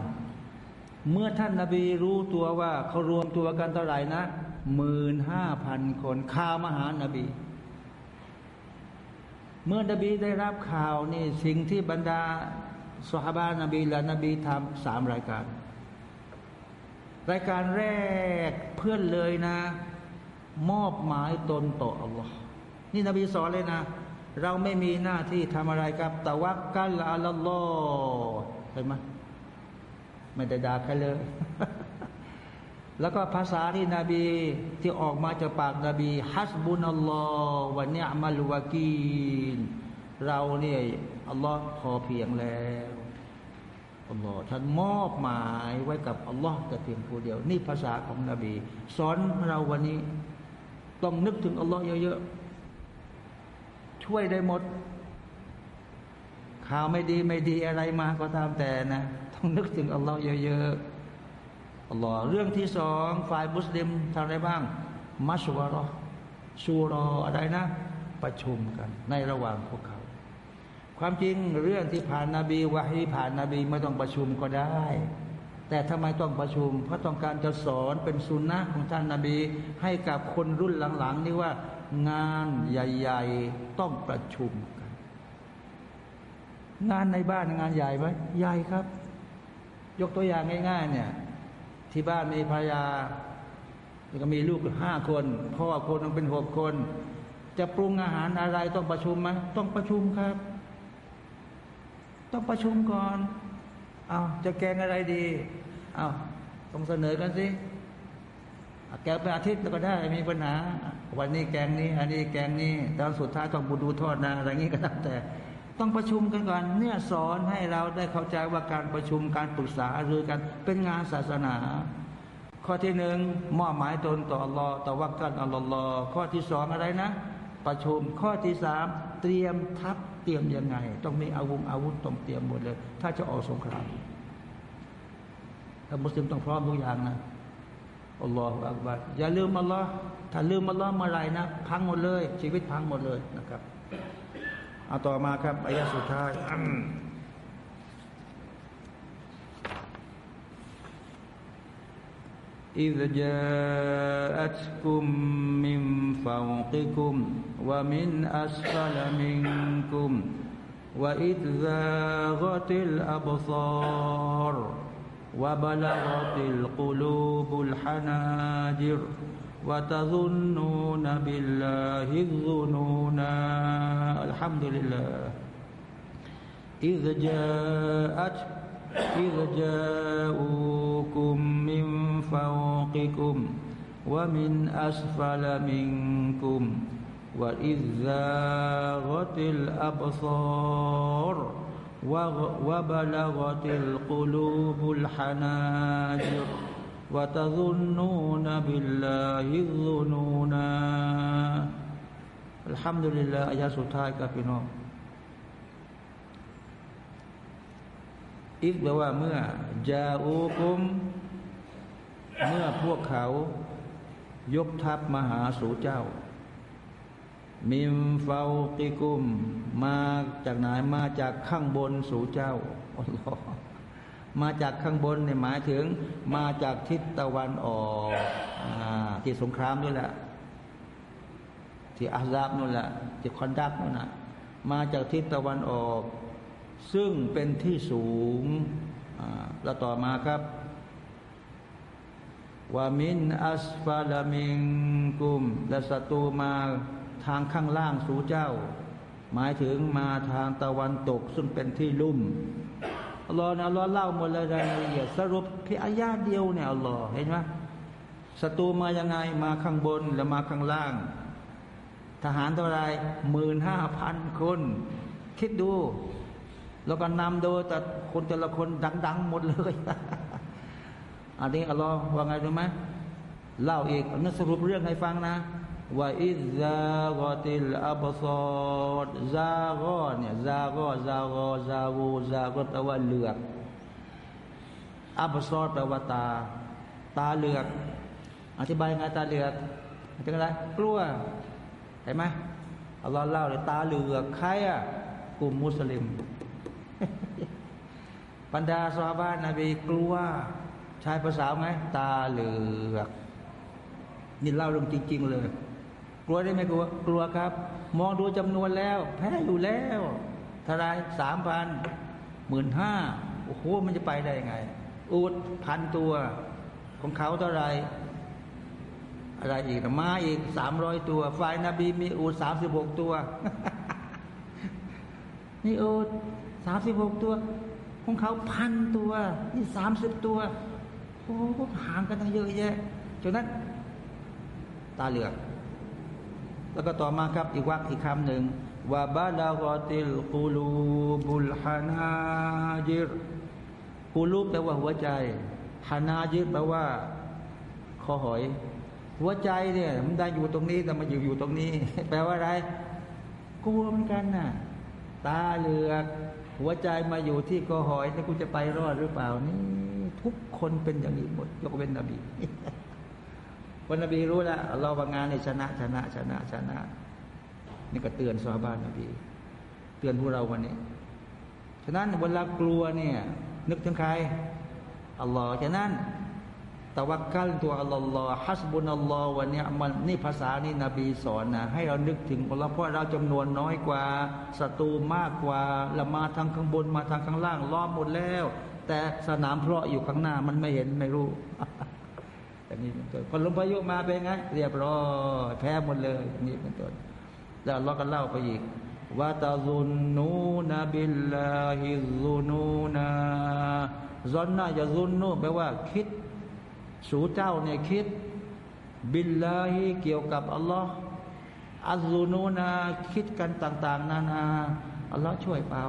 เมื่อท่านนาบีรู้ตัวว่าเขารวมตัวกันเท่าไหร่นะหมื่นห้าพันคนข่าวมหานาบี เมื่อนบีได้รับข่าวนี่สิ่งที่บรรดาสหบานบีและนบีทำสามรายการ รายการแรกเพื่อนเลยนะ มอบหมายตนต่ออัลลอฮ์นี่นบีสอนเลยนะ เราไม่มีหน้าที่ทำอะไรครับแต่วักกันละอัลลอฮ์เห็นไหมไม่ได้ด่าใครเลย แล้วก็ภาษาที่นบีที่ออกมาจากปากนบีฮัสบุนัลลอฮ์วันนี้อามัลวากีนเราเนี่ยอัลลอฮ์พอเพียงแล้วอัลลอฮ์ท่านมอบหมายไว้กับอัลลอฮ์แต่เพียงผู้เดียว นี่ภาษาของนบี สอนเราวันนี้ ต้องนึกถึงอัลลอฮ์เยอะๆช่วยได้หมด ข่าวไม่ดีไม่ดีอะไรมาก็ตามแต่นะ ต้องนึกถึงอัลลอฮ์เยอะๆ อัลลอฮ์เรื่องที่สองฝ่ายมุสลิมทำอะไรบ้าง มัชวารอชูรออะไรนะ ประชุมกัน ในระหว่างพวกเขา ความจริงเรื่องที่ผ่านนาบีวะฮีผ่านนาบีไม่ต้องประชุมก็ได้ แต่ทำไมต้องประชุม เพราะต้องการจะสอนเป็นสุนนะของท่านนาบี ให้กับคนรุ่นหลังๆนี่ว่างานใหญ่ ๆ ต้องประชุมกัน งานในบ้านงานใหญ่ไหมใหญ่ครับ ยกตัวอย่างง่าย ๆ เนี่ย ที่บ้านมีภรรยาแล้วก็มีลูกห้าคนพ่อคนต้องเป็นหกคน จะปรุงอาหารอะไรต้องประชุมไหมต้องประชุมครับ ต้องประชุมก่อนเอาจะแกงอะไรดีเอาต้องเสนอกันสิแกงเป็นอาทิตย์แล้วก็ได้มีปัญหา วันนี้แกงนี้ อันนี้แกงนี้ตอนสุดท้ายต้องบูดูทอดนะอะไรงี้ก็ตามแต่ ต้องประชุมกันก่อนเนี่ยสอนให้เราได้เข้าใจว่าการประชุมการปรึกษาหรือกันเป็นงานศาสนา ข้อที่หนึ่งมอบหมายตนต่ออัลลอฮ์ต่อวักกันอัลลอฮ์ข้อที่สองอะไรนะ ประชุมข้อที่สามเตรียมทัพเตรียมยังไง ต้องมีอาวุธอาวุธต้องเตรียมหมดเลย ถ้าจะออกสงครามถ้ามุสลิมต้องพร้อมทุกอย่างนะอัลลอฮฺอักบัรอย่าลืมอัลลอฮ์ถ้าลืมอัลลอฮ์เมื่อไรนะ พังหมดเลย ชีวิตพังหมดเลยนะครับ เอาต่อมาครับอายะสุดท้าย إذ جاءتكم من فوقكم ومن أسفل منكم وإذ زاغت الأبصار وبلغت القلوب الحناجر وتظنون بالله الظنونا. الحمد لله. إذ جاءت إذ جاءوكم من فوقكم ومن أسفل منكم وإذ زاغت الأبصار وبلغت القلوب الحناجر وتظنون بالله الظنونا الحمد لله อายะสุดท้ายครับพี่น้องอีกแปลว่าเมื่อจาอูกุม เมื่อพวกเขา ยกทัพมาหาสู่เจ้า มิมเฝ้าติกุม มาจากไหนมาจากข้างบนสู่เจ้าอัลลอฮ์มาจากข้างบนเนี่ยหมายถึง มาจากทิศตะวันออกอที่สงครามนี่แหละ ที่อาซาบนู่นแหละที่คอนดักนู่นน่ะมาจากทิศตะวันออก ซึ่งเป็นที่สูงแล้วต่อมาครับว่ามินอัสฟาลามิงกุมและศัตรูมา ทางข้างล่างสู่เจ้า หมายถึงมาทางตะวันตกซึ่งเป็นที่ลุ่มอัลลอฮ์นะอัลลอฮ์เล่าหมดเลยรายละเอียดสรุปแค่อายาเดียวเนี่ยอัลลอฮ์เห็นไหมศัตรูมายังไงมาข้างบนแล้วมาข้างล่าง ทหารเท่าไรหมื่นห้าพันคน คิดดู แล้วก็นำโดยแต่คนแต่ละคนดัง ๆ หมดเลย อันนี้อัลลอฮ์ว่าไงรู้ไหมเล่าอีกนั่นสรุปเรื่องให้ฟังนะ ว่าอิซากติลอับซอดซากอเนี่ยซากอซากอซาวูซากอแปลว่าเหลือกอับซอดแปลว่าตา ตาเหลือก อธิบายงไงตาเหลือกเป็นอะไรกลัวเห็นไหมอัลลอฮ์เล่าเลยตาเหลือกใครอะกลุ่มมุสลิมบรรดาซาบ้านนบีกลัวใช้ภาษาไงตาเหลือก นี่เล่าเรื่องจริง ๆ เลย กลัวได้ไหมกลัวกลัวครับ มองดูจำนวนแล้ว แพ้อยู่แล้วทลายสามพันหมื่นห้าโอ้โหมันจะไปได้ยังไง อูดพันตัว ของเขาเท่าไรอะไรอีกมาอีกสามร้อยตัวฝ่ายนาบีมีอูดสามสิบหกตัวนี่อูดสามสิบหกตัว ของเขาพันตัว นี่สามสิบตัวโอ้ห่างกันตั้งเยอะแยะจนนั้นตาเหลือก แล้วก็ต่อมาครับอีกวักอีกคำหนึ่งว่าบาลากติลกูลูบุลฮานาจิรกูลูแปลว่าหัวใจฮานาจิรแปลว่าคอหอย หัวใจเนี่ยมันได้อยู่ตรงนี้แต่มาอยู่อยู่ตรงนี้ แปลว่าอะไรกลัวเหมือนกันน่ะ ตาเหลือกหัวใจมาอยู่ที่คอหอยแล้วกูจะไปรอดหรือเปล่านี่ทุกคนเป็นอย่างนี้หมด ยกเว้นนบี วันนบีรู้แล้วเราว่างานในชนะชนะชนะชนะ นี่ก็เตือนสาบานนบีเตือนพวกเราวันนี้ ฉะนั้นเวลากลัวเนี่ย นึกถึงใครอัลลอฮ์ฉะนั้นตะวักกัลตัวอัลลอฮ์ฮัสบุนอัลลอฮ์วันนี้มันนี่ภาษานี่นบีสอนนะให้เรานึกถึงอัลลอฮ์เพราะเราจำนวนน้อยกว่าศัตรูมากกว่าละมาทางข้างบนมาทางข้างล่างล้อมหมดแล้ว แต่สนามเพราะอยู่ข้างหน้ามันไม่เห็นไม่รู้ อย่างนี้เป็นต้นพอลมพายุมาเป็นไง เรียบร้อยแพ้หมดเลยนี่เป็นต้นแล้วเราก็เล่าไปอีกว่าตาซุนนูนบิลลาฮิซุนูนาซอนนาจะซุนนูแปลว่าคิด สู่เจ้าเนี่ยคิด บิลลาฮิเกี่ยวกับอัลลอฮ์อัลซุนูนาคิดกันต่าง ๆ นานาอัลลอฮ์ช่วยเปล่า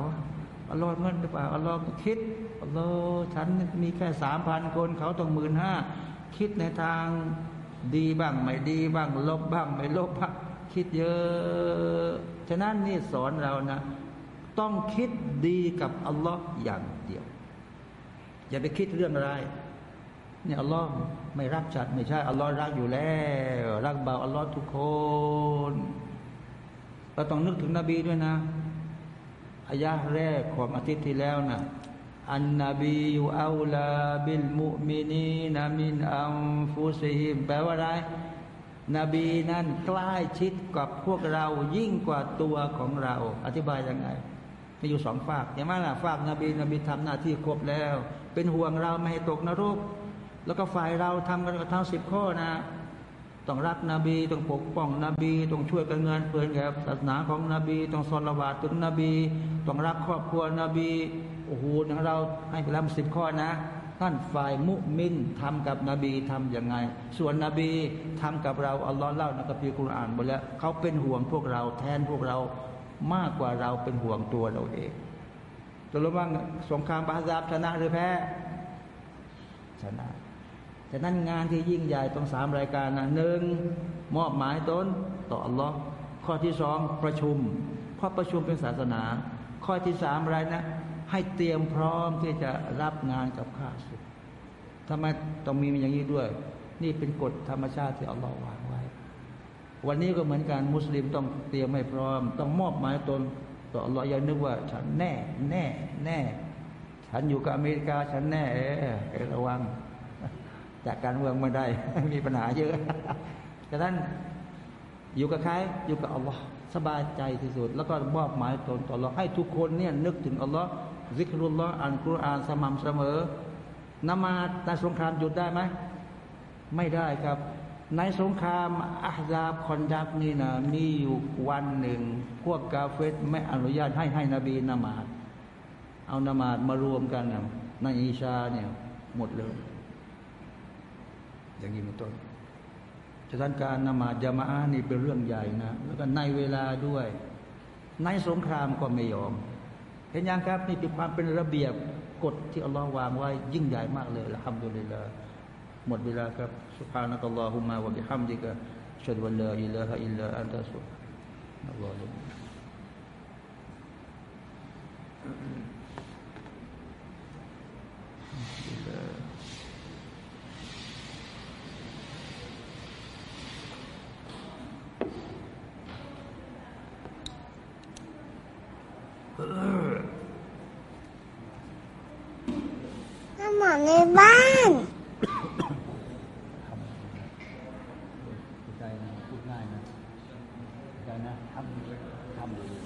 อัลลอฮ์เงินหรือเปล่าอัลลอฮ์คิดอัลลอฮ์ฉันมีแค่สามพันคนเขาต้องหมื่นห้า คิดในทางดีบ้างไม่ดีบ้าง ลบบ้างไม่ลบบ้างคิดเยอะ ฉะนั้นนี่สอนเรานะ ต้องคิดดีกับอัลลอฮ์อย่างเดียว อย่าไปคิดเรื่องอะไรเนี่ยอัลลอฮ์ไม่รักจัดไม่ใช่อัลลอฮ์รักอยู่แล้ว รักเบาอัลลอฮ์ทุกคนเราต้องนึกถึงนบีด้วยนะอายะแรกของอาทิตย์ที่แล้วนะ อันนบีอยู่อัลลาบิลมุมินีนามินอัมฟุซิฮิมแปลว่าอะไร นบีนั้นใกล้ชิดกับพวกเรายิ่งกว่าตัวของเรา อธิบายยังไงมีอยู่สองฝากอย่างนั้นล่ะฝากนบีนบีทำหน้าที่ครบแล้ว เป็นห่วงเราไม่ให้ตกนรก แล้วก็ฝ่ายเราทำกันทั้งสิบข้อนะต้องรักนบีต้องปกป้องนบีต้องช่วยกันเงินเพื่อนแก่ศาสนาของนบีต้องสอนละวาดถึงนบีต้องรักครอบครัวนบี โอ้โหอย่างเราให้ไปรำสิบข้อนะท่านฝ่ายมุมินทำกับนบีทํำยังไง ส่วนนบีทำกับเราอัลลอฮ์เล่าในกัมภีร์คุรอานหมดแล้วเขาเป็นห่วงพวกเราแทนพวกเรามากกว่าเราเป็นห่วงตัวเราเองตัวรู้ว่าสงครามบาซาบชนะหรือแพ้ชนะฉะนั้นงานที่ยิ่งใหญ่ต้องสามรายการนะหนึ่งมอบหมายตนต่ออัลลอฮ์ข้อที่สองประชุมเพราะประชุมเป็นศาสนา ข้อที่สามอะไรนะ ให้เตรียมพร้อมที่จะรับงานกับข้าศึกทำไมต้องมีอย่างนี้ด้วย นี่เป็นกฎธรรมชาติที่อัลลอฮ์วางไว้ วันนี้ก็เหมือนกันมุสลิมต้องเตรียมให้พร้อม ต้องมอบหมายตนต่ออัลลอฮ์อย่านึกว่า ฉันแน่แน่แน่ ฉันอยู่กับอเมริกาฉันแน่เออระวัง จากการเมืองไม่ได้ มีปัญหาเยอะดังนั้นอยู่กับใครอยู่กับอัลลอฮ์สบายใจที่สุด แล้วก็มอบหมายตนต่ออัลลอฮ์ให้ทุกคนเนี่ยนึกถึงอัลลอฮ์ ذكر اللهอ่านกุรอานสม่ำเสมอนมาซในสงครามหยุดได้ไหมไม่ได้ครับ ในสงครามอัฮซาบคอนดักนี่นะมีอยู่วันหนึ่ง พวกกาเฟตไม่อนุญาตให้ให้นบีนมาดเอานมาดมารวมกันนะในอีชาเนี่ยหมดเลย อย่างนี้เป็นต้นฉะนั้นการนมาดยามาอานี่เป็นเรื่องใหญ่นะ แล้วก็ในเวลาด้วย ในสงครามก็ไม่ยอม ห็นยังครับนี่เป็นความเป็นระเบียบกฎที่อัลลอฮ์วางไว้ ยิ่งใหญ่มากเลยละฮัมดุลิลลาห์หมดเวลาครับ سبحانك اللهم وبحمدك أشهد أن لا إله إلا أنت سبحانك น้ำหมอในบ้านใจนะพูดง่ายนะใจนะทำทำ